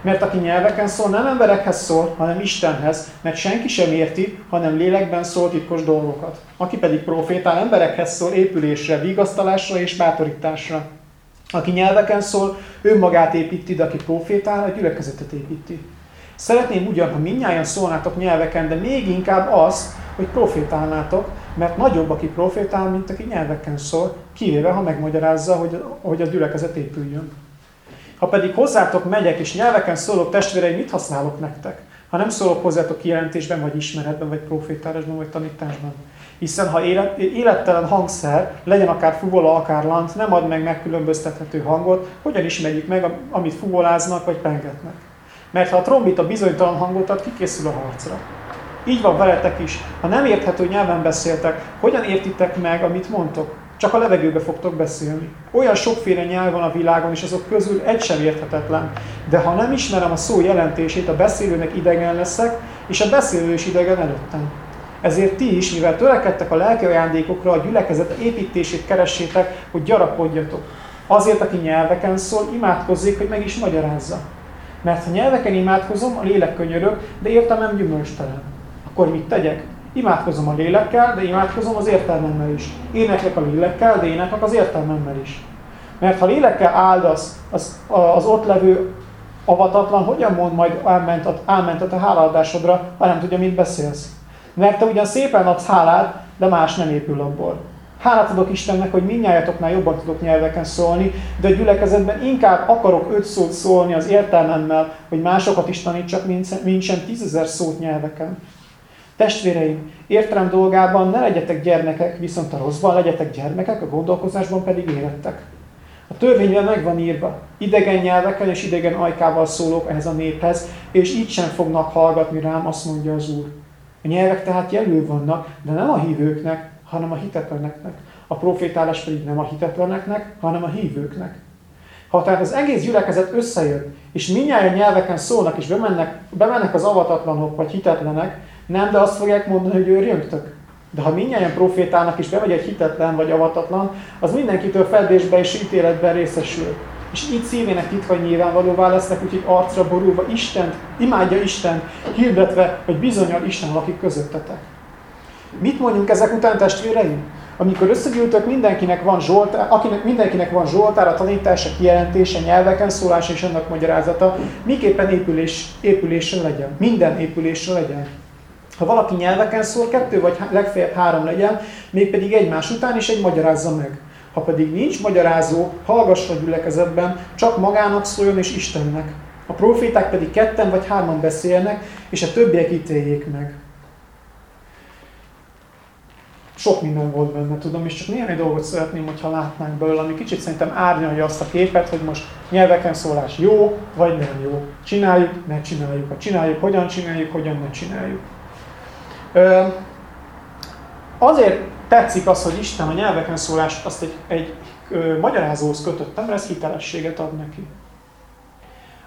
Mert aki nyelveken szól, nem emberekhez szól, hanem Istenhez, mert senki sem érti, hanem lélekben szól titkos dolgokat. Aki pedig profétál, emberekhez szól épülésre, vigasztalásra és bátorításra. Aki nyelveken szól, ő magát építi, de aki profétál, a gyülekezetet építi. Szeretném ugyan, ha minnyáján szólnátok nyelveken, de még inkább az, hogy profétálnátok, mert nagyobb, aki profétál, mint aki nyelveken szól, kivéve, ha megmagyarázza, hogy, hogy a gyülekezet épüljön. Ha pedig hozzátok megyek, és nyelveken szólok, testvéreim, mit használok nektek? Ha nem szólok hozzátok kijelentésben, vagy ismeretben, vagy profétálásban, vagy tanításban. Hiszen ha élet, élettelen hangszer, legyen akár fuvola, akár lant, nem ad meg megkülönböztethető hangot, hogyan ismerjük meg, amit fuvoláznak, vagy pengetnek. Mert ha a trombita bizonytalan hangot ad, kikészül a harcra. Így van veletek is. Ha nem érthető nyelven beszéltek, hogyan értitek meg, amit mondtok? Csak a levegőbe fogtok beszélni. Olyan sokféle nyelv van a világon, és azok közül egy sem érthetetlen. De ha nem ismerem a szó jelentését, a beszélőnek idegen leszek, és a beszélő is idegen előttem. Ezért ti is, mivel törekedtek a lelki ajándékokra, a gyülekezet építését keressétek, hogy gyarapodjatok. Azért, aki nyelveken szól, imádkozzék, hogy meg is magyarázza. Mert ha nyelveken imádkozom, a lélek könyörög, de értelmem gyümölcstelen. Akkor mit tegyek? Imádkozom a lélekkel, de imádkozom az értelmemmel is. Éneklek a lélekkel, de éneklek az értelmemmel is. Mert ha lélekkel áldasz, az, az ott levő avatatlan hogyan mond majd álmentet, a hálaadásodra, ha nem tudja, mit beszélsz? Mert te ugyan szépen adsz hálát, de más nem épül abból. Hálát adok Istennek, hogy minnyájatoknál jobban tudok nyelveken szólni, de a gyülekezetben inkább akarok öt szót szólni az értelmemmel, hogy másokat is tanítsak, mint sem tízezer szót nyelveken. Testvéreim, értelem dolgában ne legyetek gyermekek, viszont a rosszban legyetek gyermekek, a gondolkozásban pedig érettek. A törvényben meg van írva, idegen nyelveken és idegen ajkával szólok ehhez a néphez, és így sem fognak hallgatni rám, azt mondja az Úr. A nyelvek tehát jelül vannak, de nem a hívőknek, hanem a hitetleneknek. A profétálás pedig nem a hitetleneknek, hanem a hívőknek. Ha tehát az egész gyülekezet összejön, és minnyáján nyelveken szólnak, és bemennek, bemennek az avatatlanok vagy hitetlenek, nem, de azt fogják mondani, hogy őrjöngtök. De ha mindjárt profétálnak és bemegy egy hitetlen vagy avatatlan, az mindenkitől fedésbe és ítéletben részesül. És így szívének titka nyilvánvalóvá lesznek, úgyhogy arcra borulva Isten, imádja Isten, hirdetve, hogy bizonyal Isten lakik közöttetek. Mit mondjunk ezek után, testvéreim? Amikor összegyűltök, mindenkinek van zsoltár, akinek, mindenkinek van zsoltár, a tanítása, kijelentése, nyelveken szólása és annak magyarázata, miképpen épülés, épülésre legyen. Minden épülésre legyen. Ha valaki nyelveken szól, kettő vagy legfeljebb három legyen, mégpedig egymás után is egy magyarázza meg. Ha pedig nincs magyarázó, hallgassa a gyülekezetben, csak magának szóljon és Istennek. A proféták pedig ketten vagy hárman beszélnek, és a többiek ítéljék meg. Sok minden volt benne, tudom, és csak néhány dolgot szeretném, hogyha látnánk belőle, ami kicsit szerintem árnyalja azt a képet, hogy most nyelveken szólás jó, vagy nem jó. Csináljuk, ne csináljuk. Ha csináljuk, hogyan csináljuk, hogyan ne csináljuk. Azért tetszik az, hogy Isten a nyelveken szólást azt egy, egy ö, magyarázóhoz kötöttem, mert ez hitelességet ad neki.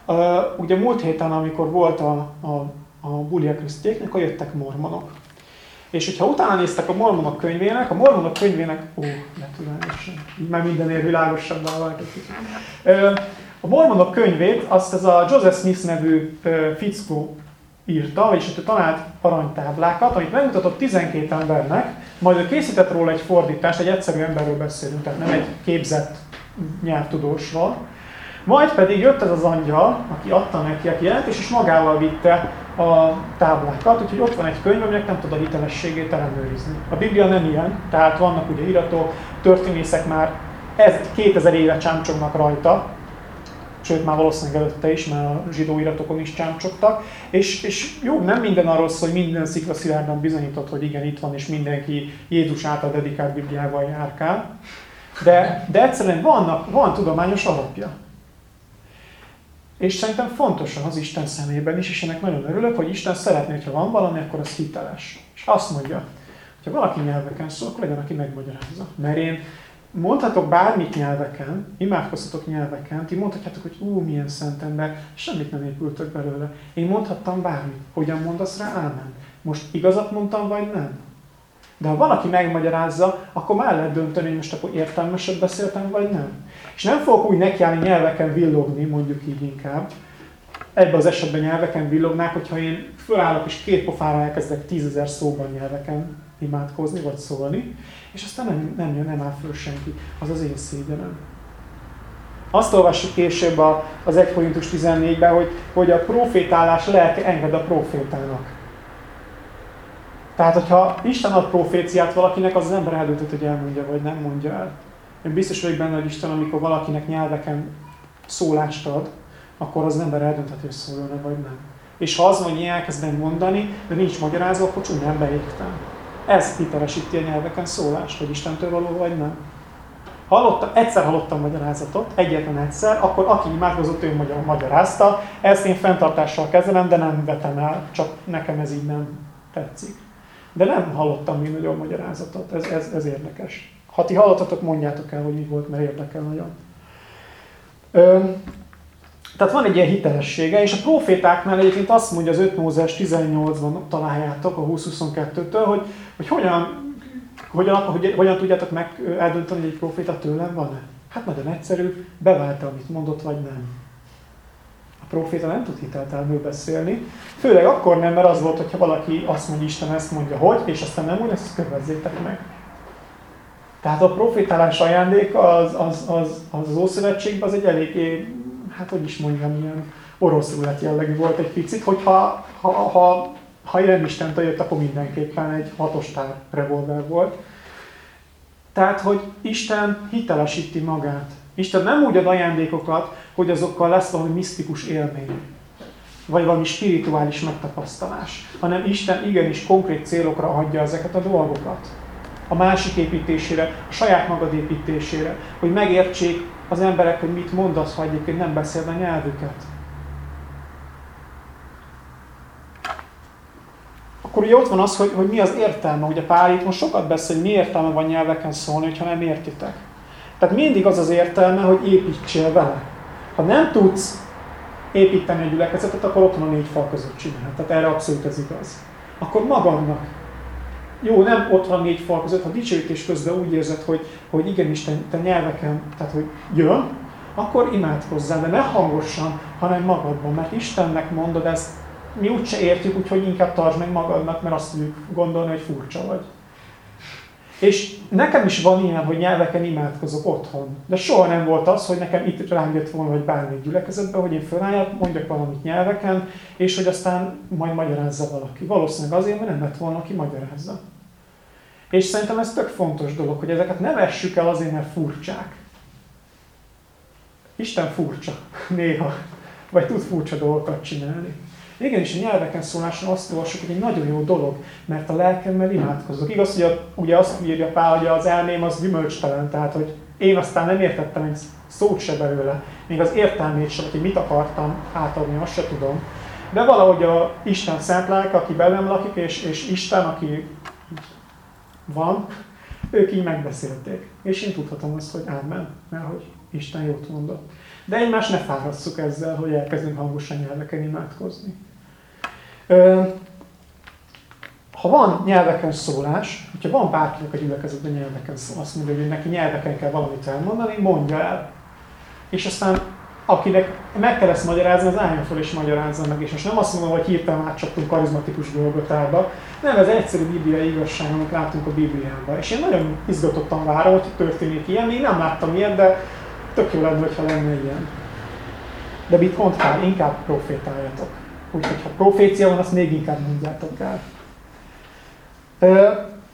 Ö, ugye múlt héten, amikor volt a, a, a Bulia Krisztiéknek, akkor jöttek mormonok. És hogyha utána néztek a mormonok könyvének, a mormonok könyvének, ó, letudányosan, így már mindenért világosabbá vált. A mormonok könyvét azt ez a Joseph Smith nevű fickó írta, vagyis ő talált aranytáblákat, amit megmutatott 12 embernek, majd ő készített róla egy fordítást, egy egyszerű emberről beszélünk, tehát nem egy képzett nyelvtudósról. Majd pedig jött ez az angyal, aki adta neki a kijelentést, és magával vitte a táblákat, úgyhogy ott van egy könyv, aminek nem tud a hitelességét ellenőrizni. A Biblia nem ilyen, tehát vannak ugye iratok, történészek már ez 2000 éve csámcsognak rajta, sőt már valószínűleg előtte is, mert a zsidó iratokon is csámcsogtak, és, és jó, nem minden arról szól, hogy minden szikla szilárdan bizonyított, hogy igen, itt van, és mindenki Jézus által dedikált Bibliával járkál, de, de egyszerűen vannak, van tudományos alapja. És szerintem fontos az Isten szemében is, és ennek nagyon örülök, hogy Isten szeretné, hogyha van valami, akkor az hiteles. És azt mondja, hogyha valaki nyelveken szól, akkor legyen, aki megmagyarázza. Mert én mondhatok bármit nyelveken, imádkozhatok nyelveken, ti mondhatjátok, hogy ú, milyen szent ember, semmit nem épültök belőle. Én mondhattam bármit. Hogyan mondasz rá? Ámen. Most igazat mondtam, vagy nem? De ha valaki megmagyarázza, akkor már lehet dönteni, hogy most akkor értelmesebb beszéltem, vagy nem. És nem fogok úgy nekiállni nyelveken villogni, mondjuk így inkább. Ebben az esetben nyelveken villognák, hogyha én fölállok és két pofára elkezdek tízezer szóban nyelveken imádkozni, vagy szólni, és aztán nem, nem jön, nem áll föl senki. Az az én szégyenem. Azt olvassuk később az 1 Korintus 14-ben, hogy, hogy a profétálás lelke enged a profétának. Tehát, hogyha Isten ad proféciát valakinek, az az ember eldöntött, hogy elmondja, vagy nem mondja el. Én biztos vagyok benne, hogy Isten, amikor valakinek nyelveken szólást ad, akkor az ember eldönthet, hogy szóljon vagy nem. És ha az hogy elkezdem mondani, de nincs magyarázó, akkor csúnyán beégtem. Ez hitelesíti a nyelveken szólást, hogy Istentől való vagy nem. Hallottam, egyszer hallottam magyarázatot, egyetlen egyszer, akkor aki imádkozott, ő magyar, magyarázta. Ezt én fenntartással kezelem, de nem vetem el, csak nekem ez így nem tetszik. De nem hallottam még nagyon magyarázatot, ez, ez, ez érdekes. Ha ti hallottatok, mondjátok el, hogy mi volt, mert érdekel nagyon. Tehát van egy ilyen hitelessége, és a profétáknál egyébként azt mondja az 5 Mózes 18-ban találjátok, a 20-22-től, hogy, hogy hogyan, hogyan, hogy, hogyan tudjátok meg eldönteni, hogy egy proféta tőlem van-e? Hát nagyon egyszerű, beválta, amit mondott, vagy nem. A proféta nem tud hiteltelenül beszélni, főleg akkor nem, mert az volt, hogyha valaki azt mondja, Isten ezt mondja, hogy, és aztán nem úgy, ezt kövezzétek meg. Tehát a profétálás ajándéka az az, az, az, az Ószövetségben az egy eléggé, hát hogy is mondjam, ilyen orosz rulett jellegű volt egy picit, hogyha ha, ha, ha ilyen Isten jött, akkor mindenképpen egy hatostár revolver volt. Tehát, hogy Isten hitelesíti magát. Isten nem úgy ad ajándékokat, hogy azokkal lesz valami misztikus élmény, vagy valami spirituális megtapasztalás, hanem Isten igenis konkrét célokra adja ezeket a dolgokat a másik építésére, a saját magad építésére, hogy megértsék az emberek, hogy mit mondasz, ha egyébként nem beszél a nyelvüket. Akkor ugye ott van az, hogy, hogy mi az értelme. Ugye Pál itt most sokat beszél, hogy mi értelme van nyelveken szólni, hogyha nem értitek. Tehát mindig az az értelme, hogy építsél vele. Ha nem tudsz építeni egy gyülekezetet, akkor ott van a négy fal között csinál. Tehát erre abszolút ez igaz. Akkor magadnak jó, nem ott van négy fal között, ha dicsőítés közben úgy érzed, hogy, hogy igenis te, te nyelveken, tehát hogy jön, akkor imádkozzál, de ne hangosan, hanem magadban, mert Istennek mondod ezt, mi úgyse értjük, úgyhogy inkább tartsd meg magadnak, mert azt tudjuk gondolni, hogy furcsa vagy. És nekem is van ilyen, hogy nyelveken imádkozok otthon. De soha nem volt az, hogy nekem itt rám jött volna, hogy bármelyik gyülekezetben, hogy én fölálljak, mondjak valamit nyelveken, és hogy aztán majd magyarázza valaki. Valószínűleg azért, mert nem lett volna, aki magyarázza. És szerintem ez tök fontos dolog, hogy ezeket ne vessük el azért, mert furcsák. Isten furcsa, néha. Vagy tud furcsa dolgokat csinálni. Igen, és a nyelveken szóláson azt olvassuk, hogy egy nagyon jó dolog, mert a lelkemmel imádkozok. Igaz, hogy a, ugye azt írja Pál, hogy az elmém az gyümölcstelen, tehát hogy én aztán nem értettem egy szót se belőle, még az értelmét sem, hogy mit akartam átadni, azt se tudom. De valahogy a Isten szent lelke, aki belem lakik, és, és Isten, aki van, ők így megbeszélték. És én tudhatom azt, hogy ámen, mert hogy Isten jót mondott. De egymást ne fárasszuk ezzel, hogy elkezdünk hangosan nyelveken imádkozni. Ha van nyelveken szólás, hogyha van bárkinek a gyülekezetben nyelveken szól, azt mondja, hogy neki nyelveken kell valamit elmondani, mondja el. És aztán akinek meg kell ezt magyarázni, az álljon fel és magyarázza meg. És most nem azt mondom, hogy hirtelen átcsaptunk karizmatikus dolgotába, nem, ez egyszerű bibliai igazság, amit látunk a Bibliában. És én nagyon izgatottan várom, hogy történik ilyen. Még nem láttam ilyet, de tök jó lenne, ha lenne ilyen. De mit mond? Inkább profétáljatok. Úgyhogy ha profécia van, azt még inkább mondjátok el. Ö,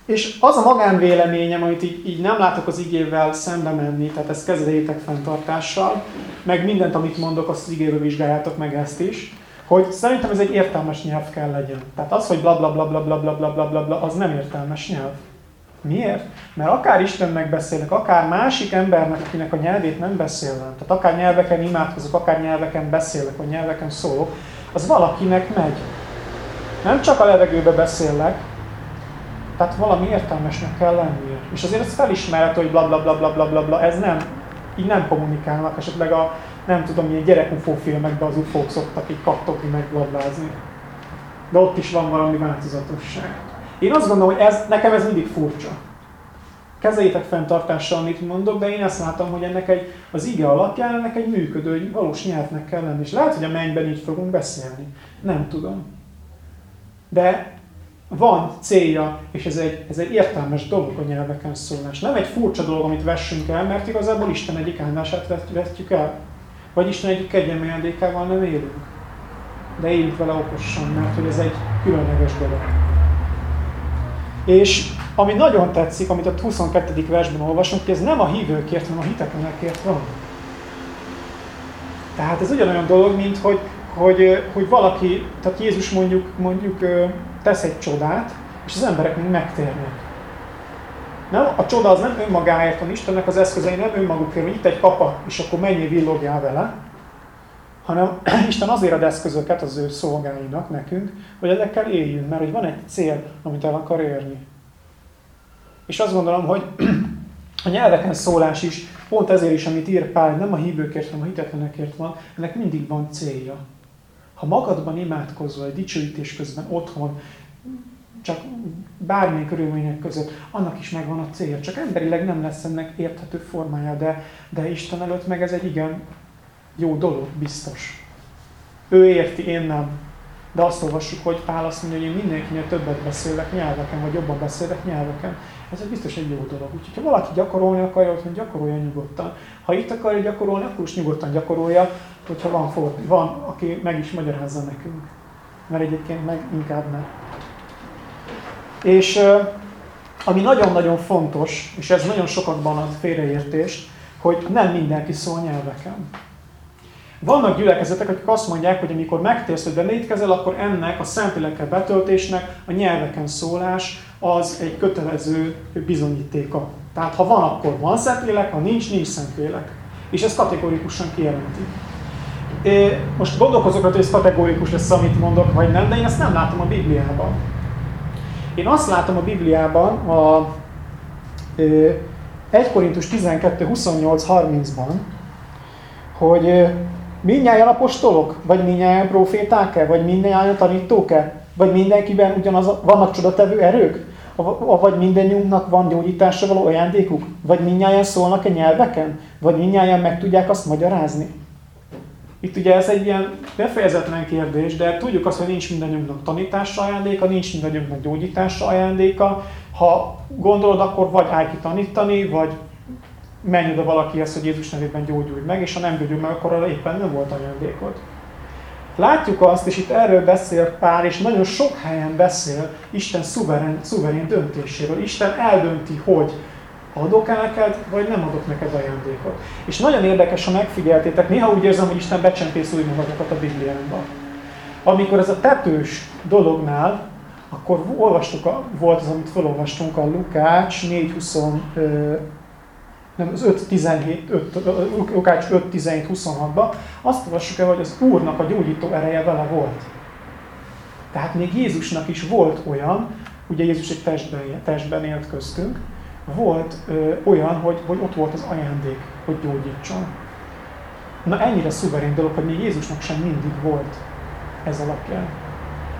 és az a magánvéleményem, amit így, így nem látok az igével szembe menni, tehát ezt kezeljétek fenntartással, meg mindent, amit mondok, azt az igével vizsgáljátok meg ezt is, hogy szerintem ez egy értelmes nyelv kell legyen. Tehát az, hogy bla az nem értelmes nyelv. Miért? Mert akár Istennek beszélnek, akár másik embernek, akinek a nyelvét nem beszélem, tehát akár nyelveken imádkozok, akár nyelveken beszélek, vagy nyelveken szólok, az valakinek megy. Nem csak a levegőbe beszélek, tehát valami értelmesnek kell lennie. És azért ez felismerhető, hogy bla bla bla bla bla ez nem, így nem kommunikálnak, esetleg a, nem tudom, milyen gyerek UFO filmekben az UFO-k szoktak így kattogni, meg. De ott is van valami változatosság. Én azt gondolom, hogy ez, nekem ez mindig furcsa. Kezeljétek fenntartással, amit mondok, de én azt látom, hogy ennek egy, az ige alapján ennek egy működő, egy valós nyelvnek kell lenni. És lehet, hogy a mennyben így fogunk beszélni. Nem tudom. De van célja, és ez egy, ez egy értelmes dolog a nyelveken szólás. Nem egy furcsa dolog, amit vessünk el, mert igazából Isten egyik áldását vetjük el. Vagy Isten egyik kegyelmi ajándékával nem élünk. De éljünk vele okosan, mert hogy ez egy különleges dolog. És ami nagyon tetszik, amit a 22. versben olvasunk, hogy ez nem a hívőkért, hanem a hitetlenekért van. Tehát ez ugyanolyan dolog, mint hogy, hogy, hogy valaki, tehát Jézus mondjuk, mondjuk tesz egy csodát, és az emberek még megtérnek. Nem? A csoda az nem önmagáért van, Istennek az eszközei nem önmagukért, hogy itt egy kapa, és akkor mennyi villogjál vele, hanem Isten azért ad eszközöket az ő szolgáinak, nekünk, hogy ezekkel éljünk, mert hogy van egy cél, amit el akar érni. És azt gondolom, hogy a nyelveken szólás is, pont ezért is, amit ír Pál, nem a hívőkért, hanem a hitetlenekért van, ennek mindig van célja. Ha magadban imádkozol dicsőítés közben otthon, csak bármilyen körülmények között, annak is megvan a célja. Csak emberileg nem lesz ennek érthető formája, de, de Isten előtt meg ez egy igen jó dolog, biztos. Ő érti, én nem. De azt olvassuk, hogy Pál azt mondja, hogy én mindenkinél többet beszélek nyelveken, vagy jobban beszélek nyelveken. Ez egy biztos egy jó dolog. Úgyhogy ha valaki gyakorolni akarja, hogy gyakorolja nyugodtan. Ha itt akarja gyakorolni, akkor is nyugodtan gyakorolja, hogyha van, fordít, van, aki meg is magyarázza nekünk. Mert egyébként meg inkább nem. És ami nagyon-nagyon fontos, és ez nagyon sokakban ad félreértést, hogy nem mindenki szól nyelveken. Vannak gyülekezetek, akik azt mondják, hogy amikor megtérsz, hogy bemétkezel, akkor ennek a szentlélekkel betöltésnek a nyelveken szólás az egy kötelező bizonyítéka. Tehát ha van, akkor van szentlélek, ha nincs, nincs szentlélek. És ez kategorikusan kijelenti. Most gondolkozok hogy ez kategórikus lesz, amit mondok, vagy nem, de én ezt nem látom a Bibliában. Én azt látom a Bibliában, a 1 Korintus 12, 28, 30-ban, hogy Mindnyáján apostolok? Vagy mindnyáján proféták-e? Vagy mindnyáján tanítók-e? Vagy mindenkiben ugyanaz vannak csodatevő erők? Vagy mindennyiunknak van gyógyításra való ajándékuk? Vagy mindnyáján szólnak-e nyelveken? Vagy mindnyáján meg tudják azt magyarázni? Itt ugye ez egy ilyen befejezetlen kérdés, de tudjuk azt, hogy nincs mindannyiunknak tanításra ajándéka, nincs mindannyiunknak gyógyításra ajándéka. Ha gondolod, akkor vagy állj ki tanítani, vagy menj oda valakihez, hogy Jézus nevében gyógyulj meg, és ha nem gyógyul meg, akkor arra éppen nem volt ajándékod. Látjuk azt, és itt erről beszél Pál, és nagyon sok helyen beszél Isten szuverén, szuverén döntéséről. Isten eldönti, hogy adok el neked, vagy nem adok neked ajándékot. És nagyon érdekes, ha megfigyeltétek, néha úgy érzem, hogy Isten becsempész új magatokat a Bibliába. Amikor ez a tetős dolognál, akkor olvastuk, a, volt az, amit felolvastunk a Lukács 4.20 nem az 5.17, Lukács 5.17.26-ban, azt olvassuk el, hogy az Úrnak a gyógyító ereje vele volt. Tehát még Jézusnak is volt olyan, ugye Jézus egy testben, testben élt köztünk, volt ö, olyan, hogy, hogy ott volt az ajándék, hogy gyógyítson. Na ennyire szuverén dolog, hogy még Jézusnak sem mindig volt ez alapján.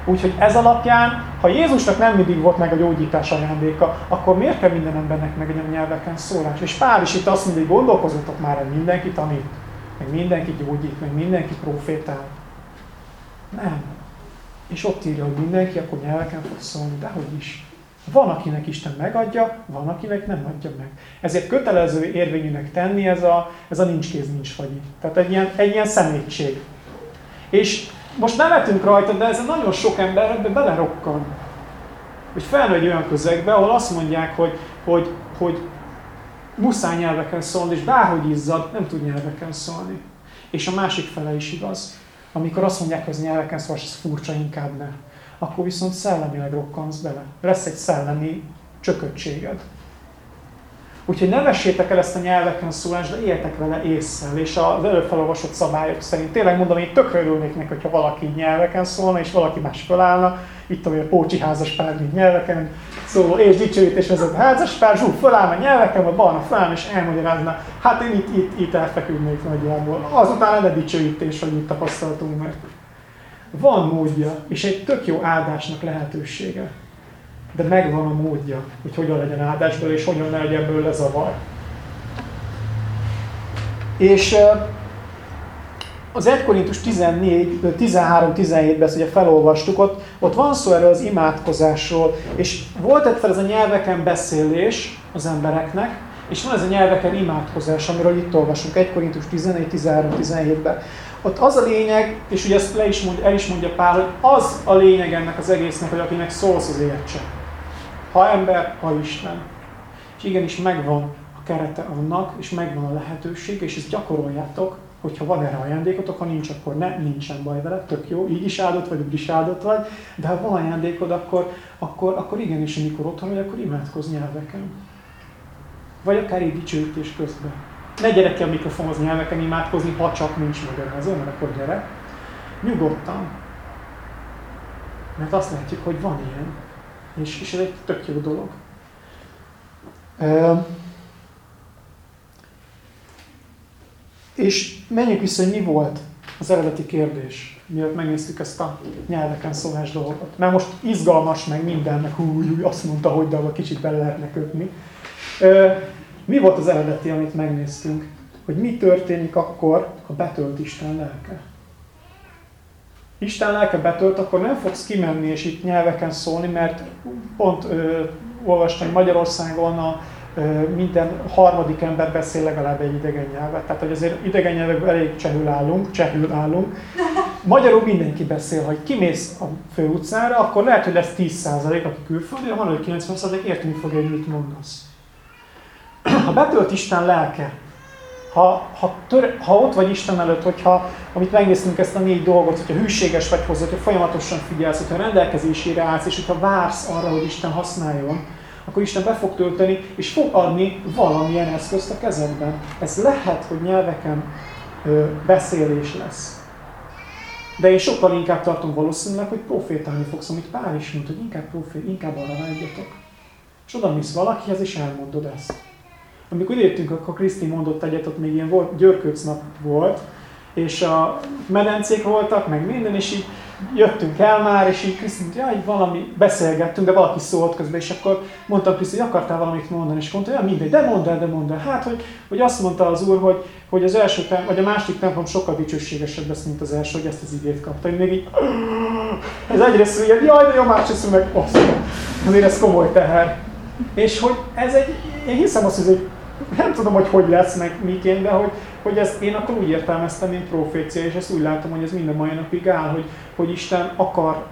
Úgyhogy ez alapján, ha Jézusnak nem mindig volt meg a gyógyítás ajándéka, akkor miért kell minden embernek meg a nyelveken szólás? És Pál is itt azt mondja, hogy gondolkozzatok már, hogy mindenki tanít, meg mindenki gyógyít, meg mindenki profétál. Nem. És ott írja, hogy mindenki akkor nyelveken fog szólni, de hogy is. Van, akinek Isten megadja, van, akinek nem adja meg. Ezért kötelező érvényűnek tenni ez a, ez a nincs kéz, nincs fagyi. Tehát egy ilyen, egy ilyen szemétség. És most nevetünk rajta, de ez nagyon sok ember ebbe belerokkan. Hogy felmegy olyan közegbe, ahol azt mondják, hogy, hogy, hogy muszáj nyelveken szólni, és bárhogy izzad, nem tud nyelveken szólni. És a másik fele is igaz. Amikor azt mondják, hogy az nyelveken szól, ez furcsa, inkább ne. Akkor viszont szellemileg rokkansz bele. Lesz egy szellemi csököttséged. Úgyhogy ne vessétek el ezt a nyelveken szólást, de éltek vele észszel, és az előbb felolvasott szabályok szerint. Tényleg mondom, én tökre örülnék neki, hogyha valaki nyelveken szólna, és valaki más fölállna, itt a Pócsi pár, mint nyelveken szóló, és dicsőítés vezet pár, zsú, fölállna nyelveken, vagy balna fölállna, és elmagyarázna, hát én itt, itt, itt elfeküdnék nagyjából. Azután ne dicsőítés, hogy itt tapasztaltunk meg. Van módja, és egy tök jó áldásnak lehetősége de megvan a módja, hogy hogyan legyen áldásból, és hogyan ne legyen belőle zavar. És az 1 Korintus 13-17-ben, ezt ugye felolvastuk, ott, ott van szó erről az imádkozásról, és volt egyszer ez a nyelveken beszélés az embereknek, és van ez a nyelveken imádkozás, amiről itt olvasunk, 1 Korintus 14-13-17-ben. Ott az a lényeg, és ugye ezt le is mondja, el is mondja Pál, hogy az a lényeg ennek az egésznek, hogy akinek szólsz, az értse. Ha ember, ha Isten. És igenis megvan a kerete annak, és megvan a lehetőség, és ezt gyakoroljátok, hogyha van erre ajándékotok, ha nincs, akkor ne, nincsen baj vele, tök jó, így is áldott vagy, úgy is áldott vagy, de ha van ajándékod, akkor, akkor, akkor igenis, amikor otthon vagy, akkor imádkozz nyelveken. Vagy akár így dicsőítés közben. Ne gyere ki a mikrofonhoz nyelveken imádkozni, ha csak nincs magyarázó, mert akkor gyere. Nyugodtan. Mert azt látjuk, hogy van ilyen. És, és ez egy tök jó dolog. E, és menjünk vissza, hogy mi volt az eredeti kérdés, miatt megnéztük ezt a nyelveken szólás dolgot. Mert most izgalmas meg mindennek, hú, hú azt mondta, hogy de kicsit bele lehetne kötni. E, mi volt az eredeti, amit megnéztünk? Hogy mi történik akkor, ha betölt Isten lelke? Isten lelke betölt, akkor nem fogsz kimenni és itt nyelveken szólni, mert pont ö, olvastam, Magyarországon a, ö, minden harmadik ember beszél legalább egy idegen nyelvet. Tehát, hogy azért idegen nyelvekben elég csehül állunk, csehül állunk. Magyarul mindenki beszél, hogy kimész a főutcára, akkor lehet, hogy lesz 10% aki külföldi, van, hogy 90% érteni fogja, hogy mit mondasz. Ha betölt Isten lelke, ha, ha, tör, ha ott vagy Isten előtt, hogyha, amit megnéztünk ezt a négy dolgot, hogyha hűséges vagy hozzá, hogyha folyamatosan figyelsz, hogyha rendelkezésére állsz, és hogyha vársz arra, hogy Isten használjon, akkor Isten be fog tölteni, és fog adni valamilyen eszközt a kezedben. Ez lehet, hogy nyelveken ö, beszélés lesz. De én sokkal inkább tartom valószínűleg, hogy profétálni fogsz, amit Pál is mondta, hogy inkább, profét, inkább arra vágyatok. És oda mész valakihez, és elmondod ezt. Amikor értünk, akkor Kriszti mondott egyet, ott még ilyen volt, györkőc nap volt, és a medencék voltak, meg minden, és így jöttünk el már, és így Kriszti mondta, ja, valami, beszélgettünk, de valaki szólt közben, és akkor mondtam Kriszti, hogy akartál valamit mondani, és mondta, ja, mindegy, de mondd el, de mondd el. Hát, hogy, hogy azt mondta az úr, hogy, hogy az első, tem- vagy a másik templom sokkal dicsőségesebb lesz, mint az első, hogy ezt az igét kapta. Én még így, ez egyrészt hogy jaj, de jó, másrészt meg, azért ez komoly teher. És hogy ez egy, én hiszem azt, hogy ez egy nem tudom, hogy hogy lesz, meg miként, de hogy, hogy ezt én akkor úgy értelmeztem, mint profécia, és ezt úgy látom, hogy ez minden mai napig áll, hogy, hogy Isten akar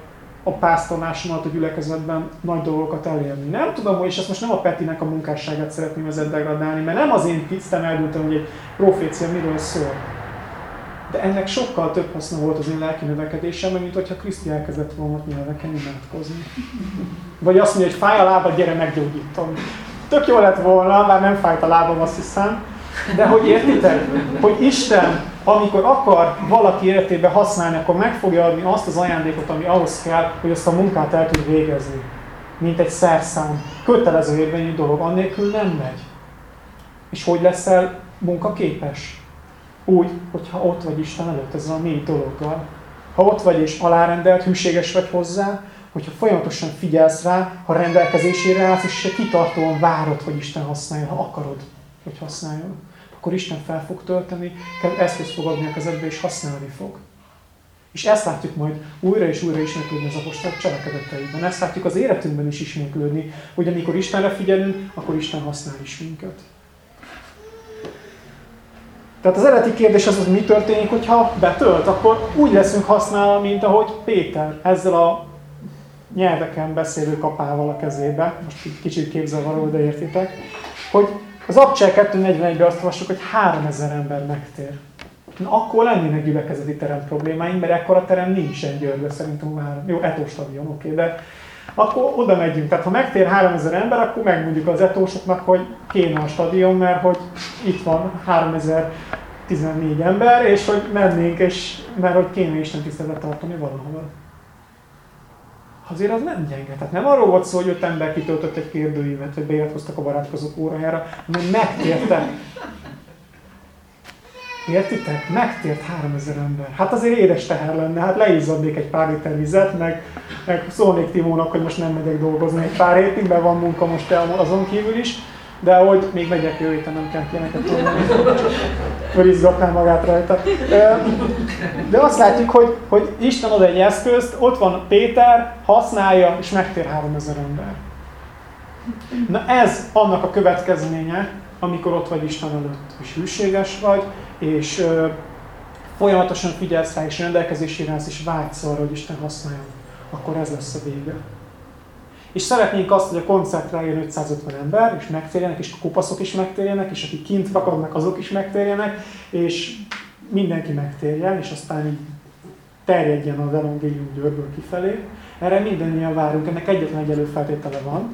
a pásztorlásomat a gyülekezetben nagy dolgokat elérni. Nem tudom, hogy és ezt most nem a Petinek a munkásságát szeretném ezzel degradálni, mert nem az én tisztem eldültem, hogy egy profécia miről szól. De ennek sokkal több haszna volt az én lelki növekedésemben, mint hogyha Kriszti elkezdett volna nyelveken imádkozni. Vagy azt mondja, hogy fáj a lába, gyere, meggyógyítom. Tök jó lett volna, már nem fájt a lábam, azt hiszem. De hogy értitek, hogy Isten, amikor akar valaki életébe használni, akkor meg fogja adni azt az ajándékot, ami ahhoz kell, hogy azt a munkát el tud végezni. Mint egy szerszám. Kötelező érvényű dolog, annélkül nem megy. És hogy leszel munkaképes? Úgy, hogyha ott vagy Isten előtt ezzel a négy dologgal. Ha ott vagy és alárendelt, hűséges vagy hozzá, hogyha folyamatosan figyelsz rá, ha rendelkezésére állsz, és kitartóan várod, hogy Isten használja, ha akarod, hogy használjon, akkor Isten fel fog tölteni, eszköz fog adni a kezedbe, és használni fog. És ezt látjuk majd újra és újra ismétlődni az apostolok cselekedeteiben. Ezt látjuk az életünkben is ismétlődni, hogy amikor Istenre figyelünk, akkor Isten használ is minket. Tehát az eredeti kérdés az, hogy mi történik, hogyha betölt, akkor úgy leszünk használva, mint ahogy Péter ezzel a nyelveken beszélő kapával a kezébe, most kicsit képzelvaró, de értitek, hogy az Abcsel 2.41-ben azt olvassuk, hogy 3000 ember megtér. Na, akkor lennének gyülekezeti terem problémáink, mert ekkora terem nincsen Győrbe, szerintem már. Jó, stadion, oké, okay, de akkor oda megyünk. Tehát ha megtér 3000 ember, akkor megmondjuk az etósoknak, hogy kéne a stadion, mert hogy itt van 3014 ember, és hogy mennénk, és mert hogy kéne Isten tiszteletet tartani valahol azért az nem gyenge. Tehát nem arról volt szó, hogy öt ember kitöltött egy kérdőívet, vagy beiratkoztak a barátkozók órájára, hanem megtértek. Értitek? Megtért 3000 ember. Hát azért édes teher lenne, hát leizzadnék egy pár liter vizet, meg, meg szólnék Timónak, hogy most nem megyek dolgozni egy pár hétig, mert van munka most azon kívül is de hogy még megyek jövő héten, nem kell ilyeneket mondani, hogy magát rajta. De azt látjuk, hogy, hogy Isten ad egy eszközt, ott van Péter, használja, és megtér 3000 ember. Na ez annak a következménye, amikor ott vagy Isten előtt, és hűséges vagy, és ö, folyamatosan figyelsz rá, és rendelkezésére állsz, és vágysz arra, hogy Isten használjon, akkor ez lesz a vége. És szeretnénk azt, hogy a koncertre jön 550 ember, és megtérjenek, és a kopaszok is megtérjenek, és akik kint rakadnak, azok is megtérjenek, és mindenki megtérjen, és aztán így terjedjen az evangélium győrből kifelé. Erre mindannyian várunk, ennek egyetlen egy előfeltétele van,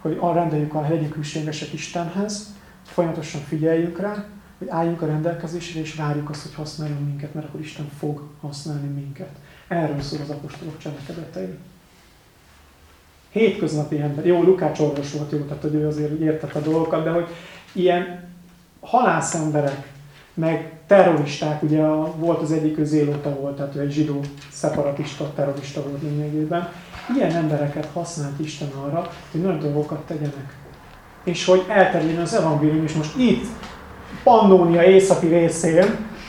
hogy rendeljük a legyünk hűségesek Istenhez, folyamatosan figyeljünk rá, hogy álljunk a rendelkezésre, és várjuk azt, hogy használjon minket, mert akkor Isten fog használni minket. Erről szól az apostolok cselekedetei hétköznapi ember, jó, Lukács orvos volt, jó, tehát hogy ő azért értett a dolgokat, de hogy ilyen halász emberek, meg terroristák, ugye a, volt az egyik ő volt, tehát ő egy zsidó szeparatista, terrorista volt lényegében. Ilyen embereket használt Isten arra, hogy nagy dolgokat tegyenek. És hogy elterjedjen az evangélium, és most itt, Pannónia északi részén,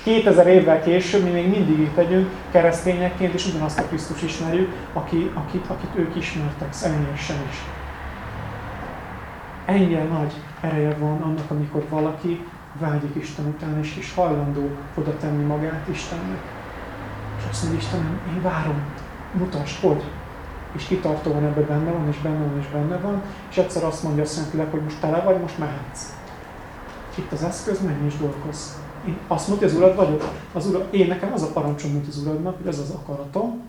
2000 évvel később mi még mindig itt vagyunk keresztényekként, és ugyanazt a Krisztus ismerjük, aki, akit, akit ők ismertek személyesen is. Ennyire nagy ereje van annak, amikor valaki vágyik Isten után, és is hajlandó oda tenni magát Istennek. És azt mondja, Istenem, én várom, mutasd, hogy. És kitartóan ebbe benne van, és benne van, és benne van, és egyszer azt mondja a Szentileg, hogy most tele vagy, most mehetsz. Itt az eszköz, menj és dolgozz én azt mondja, az urad vagyok. Az ura, én nekem az a parancsom, mint az uradnak, hogy ez az akaratom,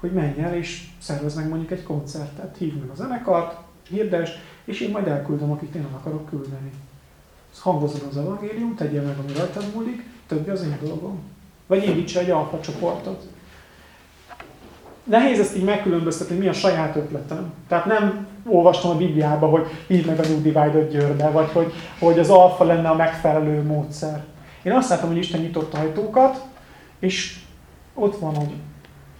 hogy menj el és szervez meg mondjuk egy koncertet, hívd meg a zenekart, hirdes, és én majd elküldöm, akit én akarok küldeni. Hangozom az evangélium, tegye meg, ami rajtad múlik, többi az én dolgom. Vagy indítsa egy alfa csoportot. Nehéz ezt így megkülönböztetni, mi a saját ötletem. Tehát nem olvastam a Bibliába, hogy így meg a New Divide-ot Győrbe, vagy hogy, hogy az alfa lenne a megfelelő módszer. Én azt látom, hogy Isten nyitott ajtókat, és ott van, hogy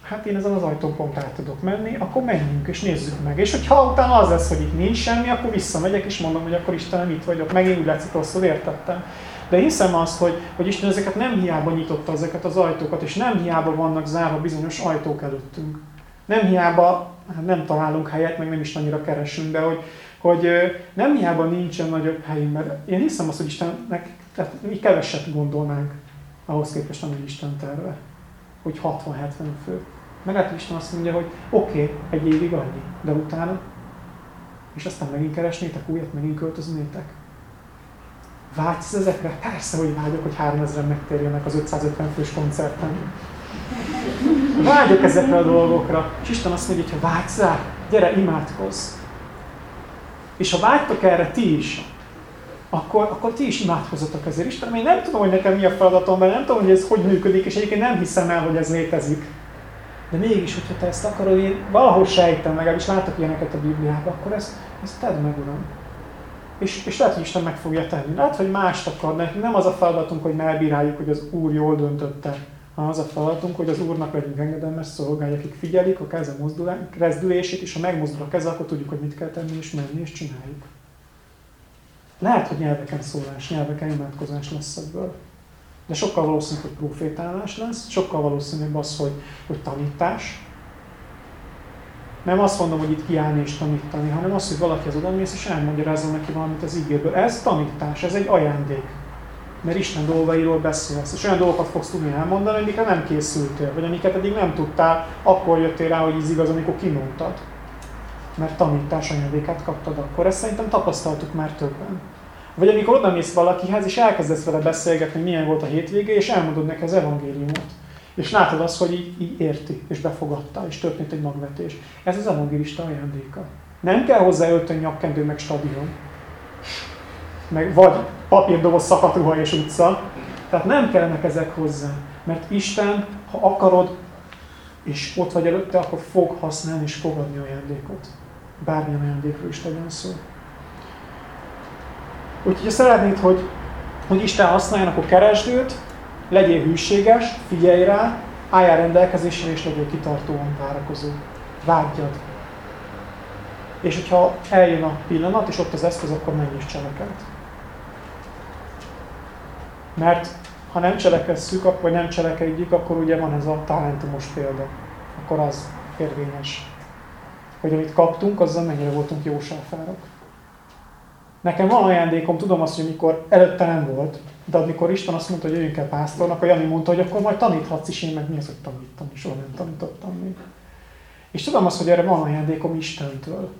hát én ezen az ajtón pont át tudok menni, akkor menjünk és nézzük meg. És hogyha utána az lesz, hogy itt nincs semmi, akkor visszamegyek és mondom, hogy akkor Istenem itt vagyok, megint úgy látszik rosszul értettem. De hiszem azt, hogy, hogy Isten ezeket nem hiába nyitotta ezeket az ajtókat, és nem hiába vannak zárva bizonyos ajtók előttünk. Nem hiába, hát nem találunk helyet, meg nem is annyira keresünk, de hogy, hogy nem hiába nincsen nagyobb helyünk, mert én hiszem azt, hogy Istennek tehát mi keveset gondolnánk ahhoz képest, ami Isten terve, hogy 60-70 fő. Mert lehet, Isten azt mondja, hogy oké, okay, egy évig annyi, de utána, és aztán megint keresnétek újat, megint költöznétek. Vágysz ezekre? Persze, hogy vágyok, hogy 3000 megtérjenek az 550 fős koncerten. Vágyok ezekre a dolgokra. És Isten azt mondja, hogy ha vágysz rá, gyere, imádkozz. És ha vágytok erre ti is, akkor, akkor ti is imádkozzatok ezért. Istenem, én nem tudom, hogy nekem mi a feladatom, mert nem tudom, hogy ez hogy működik, és egyébként nem hiszem el, hogy ez létezik. De mégis, hogyha te ezt akarod, én valahol sejtem, legalábbis látok ilyeneket a Bibliában, akkor ezt, ezt tedd meg, Uram. És, és lehet, hogy Isten meg fogja tenni. Lehet, hogy mást akar, nekünk nem az a feladatunk, hogy elbíráljuk, hogy az Úr jól döntötte, hanem az a feladatunk, hogy az Úrnak legyünk engedelmes szolgálj, akik figyelik a keze mozdulásét, és ha megmozdul a keze, akkor tudjuk, hogy mit kell tenni, és menni, és csináljuk. Lehet, hogy nyelveken szólás, nyelveken imádkozás lesz ebből. De sokkal valószínűbb, hogy profétálás lesz, sokkal valószínűbb az, hogy, hogy tanítás. Nem azt mondom, hogy itt kiállni és tanítani, hanem az, hogy valaki az odamész és elmagyarázza neki valamit az ígéből. Ez tanítás, ez egy ajándék. Mert Isten dolgairól beszélsz, és olyan dolgokat fogsz tudni elmondani, amikre nem készültél, vagy amiket eddig nem tudtál, akkor jöttél rá, hogy ez igaz, amikor kimondtad. Mert tanítás ajándékát kaptad akkor. Ezt szerintem tapasztaltuk már többen. Vagy amikor oda mész valakihez, és elkezdesz vele beszélgetni, milyen volt a hétvége, és elmondod neki az evangéliumot. És látod azt, hogy így, így érti, és befogadta, és történt egy magvetés. Ez az evangélista ajándéka. Nem kell hozzá öltön, nyakkendő, meg stadion. Meg vagy papírdoboz, szakadt ruha és utca. Tehát nem kellenek ezek hozzá. Mert Isten, ha akarod, és ott vagy előtte, akkor fog használni és fogadni ajándékot. Bármilyen ajándékról is legyen szó. Úgyhogy ha szeretnéd, hogy, hogy Isten használjon, akkor keresd őt, legyél hűséges, figyelj rá, álljál rendelkezésre, és legyél kitartóan várakozó. Vágyjad. És hogyha eljön a pillanat, és ott az eszköz, akkor menj is cselekelt. Mert ha nem cselekesszük, vagy nem cselekedjük, akkor ugye van ez a talentumos példa. Akkor az érvényes. Hogy amit kaptunk, azzal mennyire voltunk jósáfárok. Nekem van ajándékom, tudom azt, hogy amikor előtte nem volt, de amikor Isten azt mondta, hogy jöjjünk el pásztornak, akkor Jani mondta, hogy akkor majd taníthatsz is, én meg mi az, hogy tanítom, soha nem tanítottam még. És tudom azt, hogy erre van ajándékom Istentől.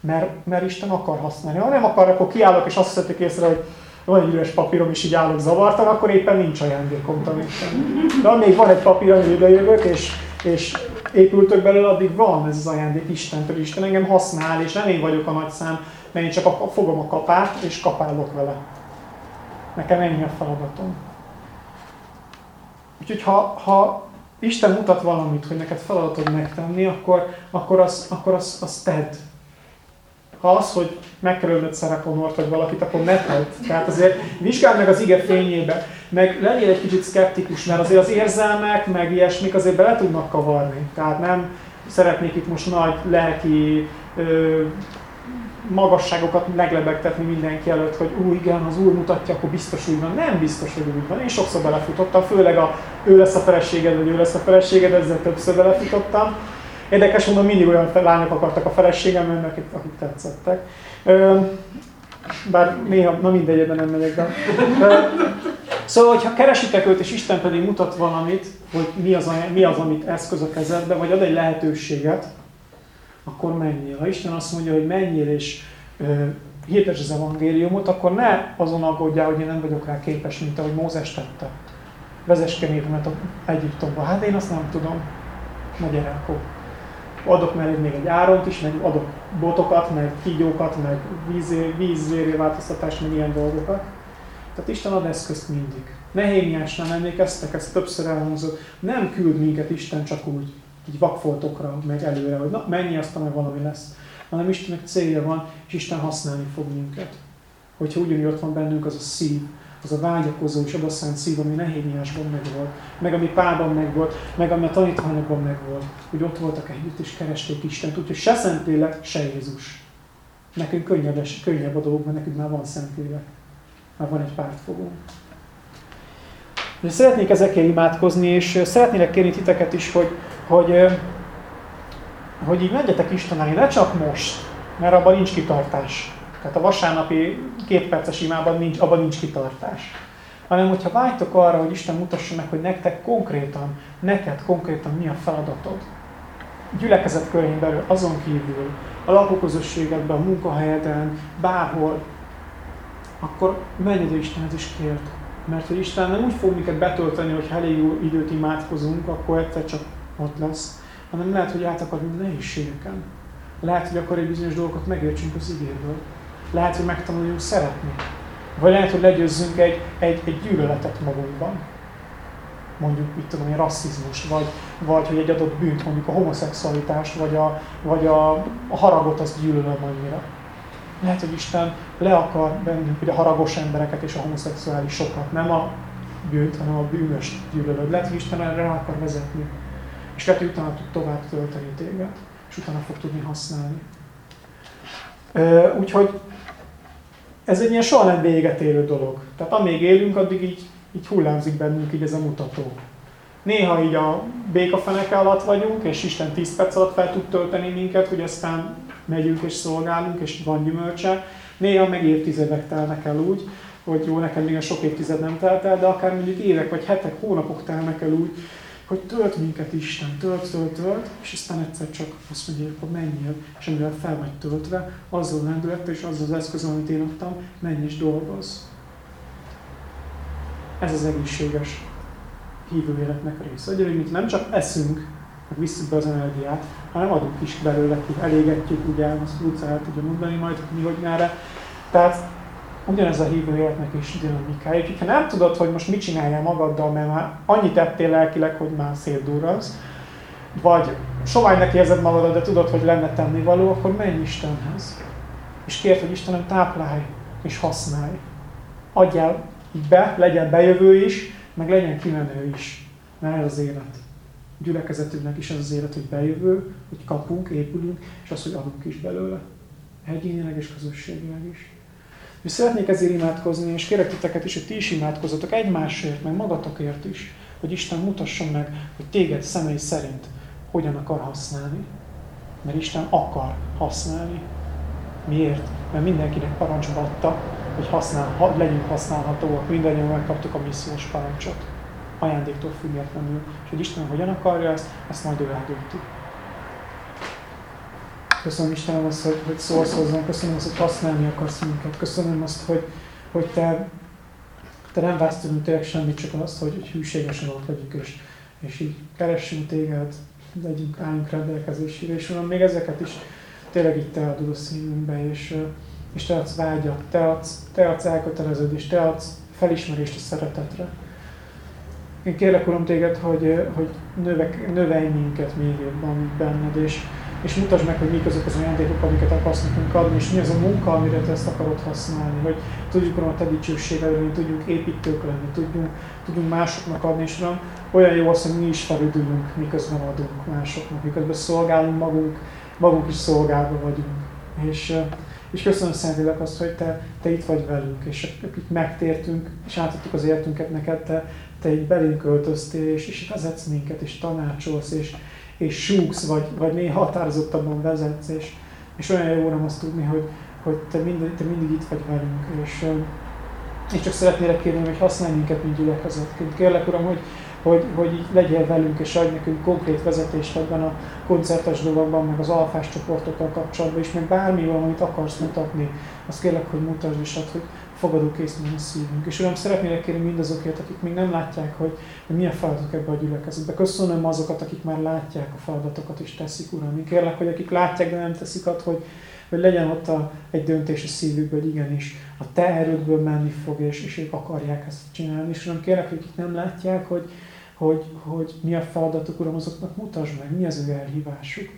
Mert, mert Isten akar használni. Ha nem akar, akkor kiállok, és azt szedték észre, hogy van egy üres papírom, és így állok zavartan, akkor éppen nincs ajándékom tanítani. De még van egy papír, ami ide jövök, és, és épültök belőle, addig van ez az ajándék Istentől. Isten engem használ, és nem én vagyok a nagy szám, mert én csak a, fogom a kapát, és kapálok vele. Nekem ennyi a feladatom. Úgyhogy ha, ha Isten mutat valamit, hogy neked feladatod megtenni, akkor, akkor azt az, az tedd. Az, hogy meg kell ölnöd szereponort, vagy valakit, akkor ne tedd. Tehát azért vizsgáld meg az ige fényébe, meg legyél egy kicsit szkeptikus, mert azért az érzelmek, meg ilyesmik azért bele tudnak kavarni. Tehát nem szeretnék itt most nagy lelki ö, magasságokat meglebegtetni mindenki előtt, hogy ú, igen, az úr mutatja, akkor biztos úgy van. Nem biztos, hogy úgy van. Én sokszor belefutottam, főleg a ő lesz a feleséged, vagy ő lesz a feleséged, ezzel többször belefutottam. Érdekes mondom, mindig olyan lányok akartak a feleségem, akik, akik tetszettek. Bár néha, na mindegy, ebben nem megyek be. Szóval, hogyha keresitek őt, és Isten pedig mutat valamit, hogy mi az, mi az amit eszköz a kezedbe, vagy ad egy lehetőséget, akkor menjél. Ha Isten azt mondja, hogy menjél és hirdesd az evangéliumot, akkor ne azon aggódjál, hogy én nem vagyok rá képes, mint ahogy Mózes tette. Vezess kenétemet Egyiptomba. Hát én azt nem tudom. Na gyere, akkor adok mellé még egy áront is, meg adok botokat, meg kígyókat, meg vízvéré változtatást, meg ilyen dolgokat. Tehát Isten ad eszközt mindig. Nehémiás nem emlékeztek, ezt többször elhangzott. Nem küld minket Isten csak úgy így vakfoltokra megy előre, hogy na, mennyi aztán meg valami lesz. Hanem Istennek célja van, és Isten használni fog minket. Hogyha ugyanúgy ott van bennünk az a szív, az a vágyakozó és odaszánt szív, ami Nehémiásban megvolt, meg ami Pálban megvolt, meg ami a tanítványokban megvolt, hogy ott voltak együtt és keresték Istent, úgyhogy se Szentlélek, se Jézus. Nekünk könnyebb, könnyebb a dolog, mert nekünk már van Szentlélek. Már van egy pártfogó. Szeretnék ezekkel imádkozni, és szeretnélek kérni titeket is, hogy, hogy, hogy így menjetek Isten elé, ne csak most, mert abban nincs kitartás. Tehát a vasárnapi kétperces imában nincs, abban nincs kitartás. Hanem, hogyha vágytok arra, hogy Isten mutassa meg, hogy nektek konkrétan, neked konkrétan mi a feladatod. Gyülekezet körén belül, azon kívül, a lakóközösségedben, a munkahelyeden, bárhol, akkor menj oda Istenhez is kérd. Mert hogy Isten nem úgy fog minket betölteni, hogy elég jó időt imádkozunk, akkor egyszer csak ott lesz, hanem lehet, hogy át akar minden nehézségeken. Lehet, hogy akar egy bizonyos dolgokat megértsünk az igérből. Lehet, hogy megtanuljunk szeretni. Vagy lehet, hogy legyőzzünk egy, egy, egy gyűlöletet magunkban. Mondjuk, mit tudom én, rasszizmus, vagy, vagy hogy egy adott bűnt, mondjuk a homoszexualitást, vagy a, vagy a, haragot, azt gyűlölöm annyira. Lehet, hogy Isten le akar bennünk hogy a haragos embereket és a homoszexuálisokat, nem a bűnt, hanem a bűnös gyűlölöd. Lehet, hogy Isten erre akar vezetni. És lehet, hogy utána tud tovább tölteni téged, és utána fog tudni használni. Úgyhogy ez egy ilyen soha nem véget érő dolog. Tehát amíg élünk, addig így így hullámzik bennünk így ez a mutató. Néha így a békafeneke alatt vagyunk, és Isten 10 perc alatt fel tud tölteni minket, hogy aztán megyünk és szolgálunk, és van gyümölcse. Néha meg évtizedek telnek el úgy, hogy jó, nekem még a sok évtized nem telt el, de akár mondjuk évek vagy hetek, hónapok telnek el úgy, hogy tölt minket Isten, tölt, tölt, tölt, és aztán egyszer csak azt mondja, hogy menjél, és amivel fel vagy töltve, azzal lendülettel és azzal az eszköz, amit én adtam, menj és dolgozz. Ez az egészséges hívő életnek része. Hogy mit nem csak eszünk, meg visszük be az energiát, hanem adunk is belőle ki, elégetjük, ugye, azt Luca el tudja mondani majd, mi, hogy merre. Tehát ugyanez a hívő életnek is dinamikája. Ha nem tudod, hogy most mit csináljál magaddal, mert már annyit tettél lelkileg, hogy már szétdurransz, vagy soványnak érzed magadat, de tudod, hogy lenne tennivaló, akkor menj Istenhez. És kérd, hogy Istenem táplálj és használj. Adjál be, legyen bejövő is, meg legyen kimenő is. Mert ez az élet. Gyülekezetünknek is ez az élet, hogy bejövő, hogy kapunk, épülünk, és az, hogy adunk is belőle. Egyénileg és közösségileg is. És szeretnék ezért imádkozni, és kérek titeket is, hogy ti is imádkozzatok egymásért, meg magatokért is, hogy Isten mutasson meg, hogy téged személy szerint hogyan akar használni. Mert Isten akar használni. Miért? Mert mindenkinek parancsba adta, hogy használ, legyünk használhatóak, mindannyian megkaptuk a missziós parancsot. Ajándéktól függetlenül. És hogy Isten hogyan akarja ezt, ezt majd ő eldönti. Köszönöm Istenem azt, hogy, hogy szólsz hozzánk, köszönöm azt, hogy használni akarsz minket. Köszönöm azt, hogy, hogy te, te nem vársz tőlünk tényleg semmit, csak azt, hogy, hogy hűségesen ott legyünk, és, és így keressünk téged, legyünk, álljunk rendelkezésére, és Uram, még ezeket is tényleg itt te adod a szívünkbe, és, és te adsz vágyat, te adsz, te adsz elköteleződést, te adsz felismerést a szeretetre. Én kérlek, Uram, téged, hogy, hogy növek, növelj minket még jobban benned, és, és mutasd meg, hogy mik azok az ajándékok, amiket akarsz nekünk adni, és mi az a munka, amire te ezt akarod használni, hogy tudjuk Uram a te dicsőségedről, tudjunk építők lenni, tudjunk, tudjunk másoknak adni, és Uram, olyan jó az, hogy mi is felüdülünk, miközben adunk másoknak, miközben szolgálunk magunk, magunk is szolgálva vagyunk. És, és köszönöm Szentlélek azt, hogy te, te itt vagy velünk, és akik megtértünk, és átadtuk az életünket neked, te, te így belénk költöztél, és, és vezetsz minket, és tanácsolsz, és, és súgsz, vagy, vagy néha határozottabban vezetsz, és, és olyan jó nem azt tudni, hogy, hogy te, mindig, te mindig itt vagy velünk, és, és csak szeretnélek kérni, hogy használj minket, mint gyülekezetként. Kérlek, Uram, hogy, hogy, hogy így legyél velünk, és adj nekünk konkrét vezetést ebben a koncertes dologban, meg az alfás csoportokkal kapcsolatban, és meg bármi van, amit akarsz mutatni, azt kérlek, hogy mutasd, és add, hogy fogadókész a szívünk. És Uram, szeretnélek kérni mindazokért, akik még nem látják, hogy, hogy milyen feladatok ebbe a gyülekezetbe. Köszönöm azokat, akik már látják a feladatokat és teszik, Uram. Én kérlek, hogy akik látják, de nem teszik att, hogy, hogy legyen ott a, egy döntés a szívükből, hogy igenis a te erődből menni fog, és, és ők akarják ezt csinálni. És Uram, kérlek, hogy akik nem látják, hogy, hogy, hogy mi a feladatuk, Uram, azoknak mutasd meg, mi az ő elhívásuk.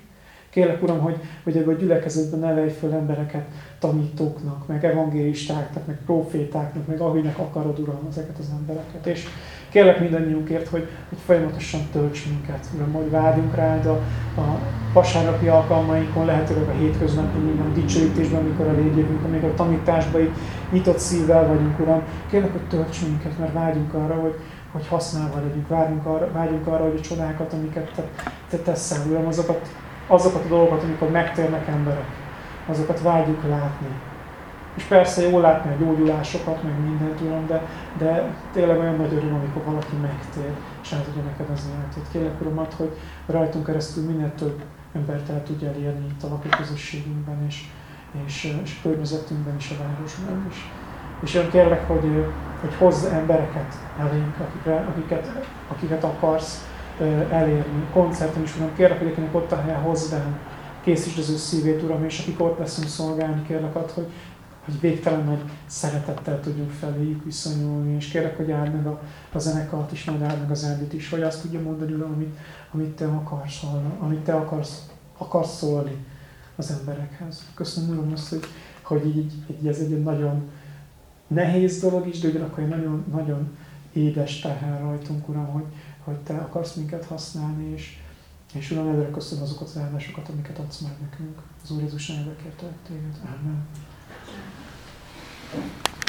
Kérlek, Uram, hogy, hogy ebben a gyülekezetben nevelj föl embereket, tanítóknak, meg evangélistáknak, meg profétáknak, meg ahogynek akarod, Uram, ezeket az embereket. És kérlek mindannyiunkért, hogy, hogy folyamatosan tölts minket, Uram, hogy vágyunk rád a, a vasárnapi alkalmainkon, lehetőleg a hétköznapi, a dicsőítésben, amikor a jövünk, amikor a tanításban nyitott szívvel vagyunk, Uram. Kérlek, hogy tölts minket, mert vágyunk arra, hogy, hogy használva legyünk, vágyunk arra, vágyunk arra, hogy a csodákat, amiket te, te teszel, Uram, azokat azokat a dolgokat, amikor megtérnek emberek, azokat vágyjuk látni. És persze jó látni a gyógyulásokat, meg mindent, Uram, de, de tényleg olyan nagy öröm, amikor valaki megtér, és átadja neked az életét. Kérlek, Uramat, hogy rajtunk keresztül minél több embert el tudja elérni itt a lakóközösségünkben, és, és, és környezetünkben, és a városban is. És olyan kérlek, hogy, hogy hozz embereket elénk, akikre, akiket, akiket akarsz, elérni. Koncerten is, Uram, kérlek, hogy akinek ott a helye, hozd el, készítsd az ő szívét, Uram, és akik ott leszünk szolgálni, kérlek ad, hogy, hogy végtelen nagy szeretettel tudjunk feléjük viszonyulni, és kérlek, hogy áld meg a, a zenekart is, majd áld meg az Endit is, hogy azt tudja mondani, Uram, amit, amit Te akarsz hallani, amit Te akarsz, akarsz szólni az emberekhez. Köszönöm, Uram, azt, hogy, hogy így, így ez egy nagyon nehéz dolog is, de ugyanakkor egy nagyon, nagyon édes teher rajtunk, Uram, hogy, hogy Te akarsz minket használni, és, és Uram, előre köszönöm azokat az áldásokat, amiket adsz meg nekünk. Az Úr Jézus nevekért Téged. Amen.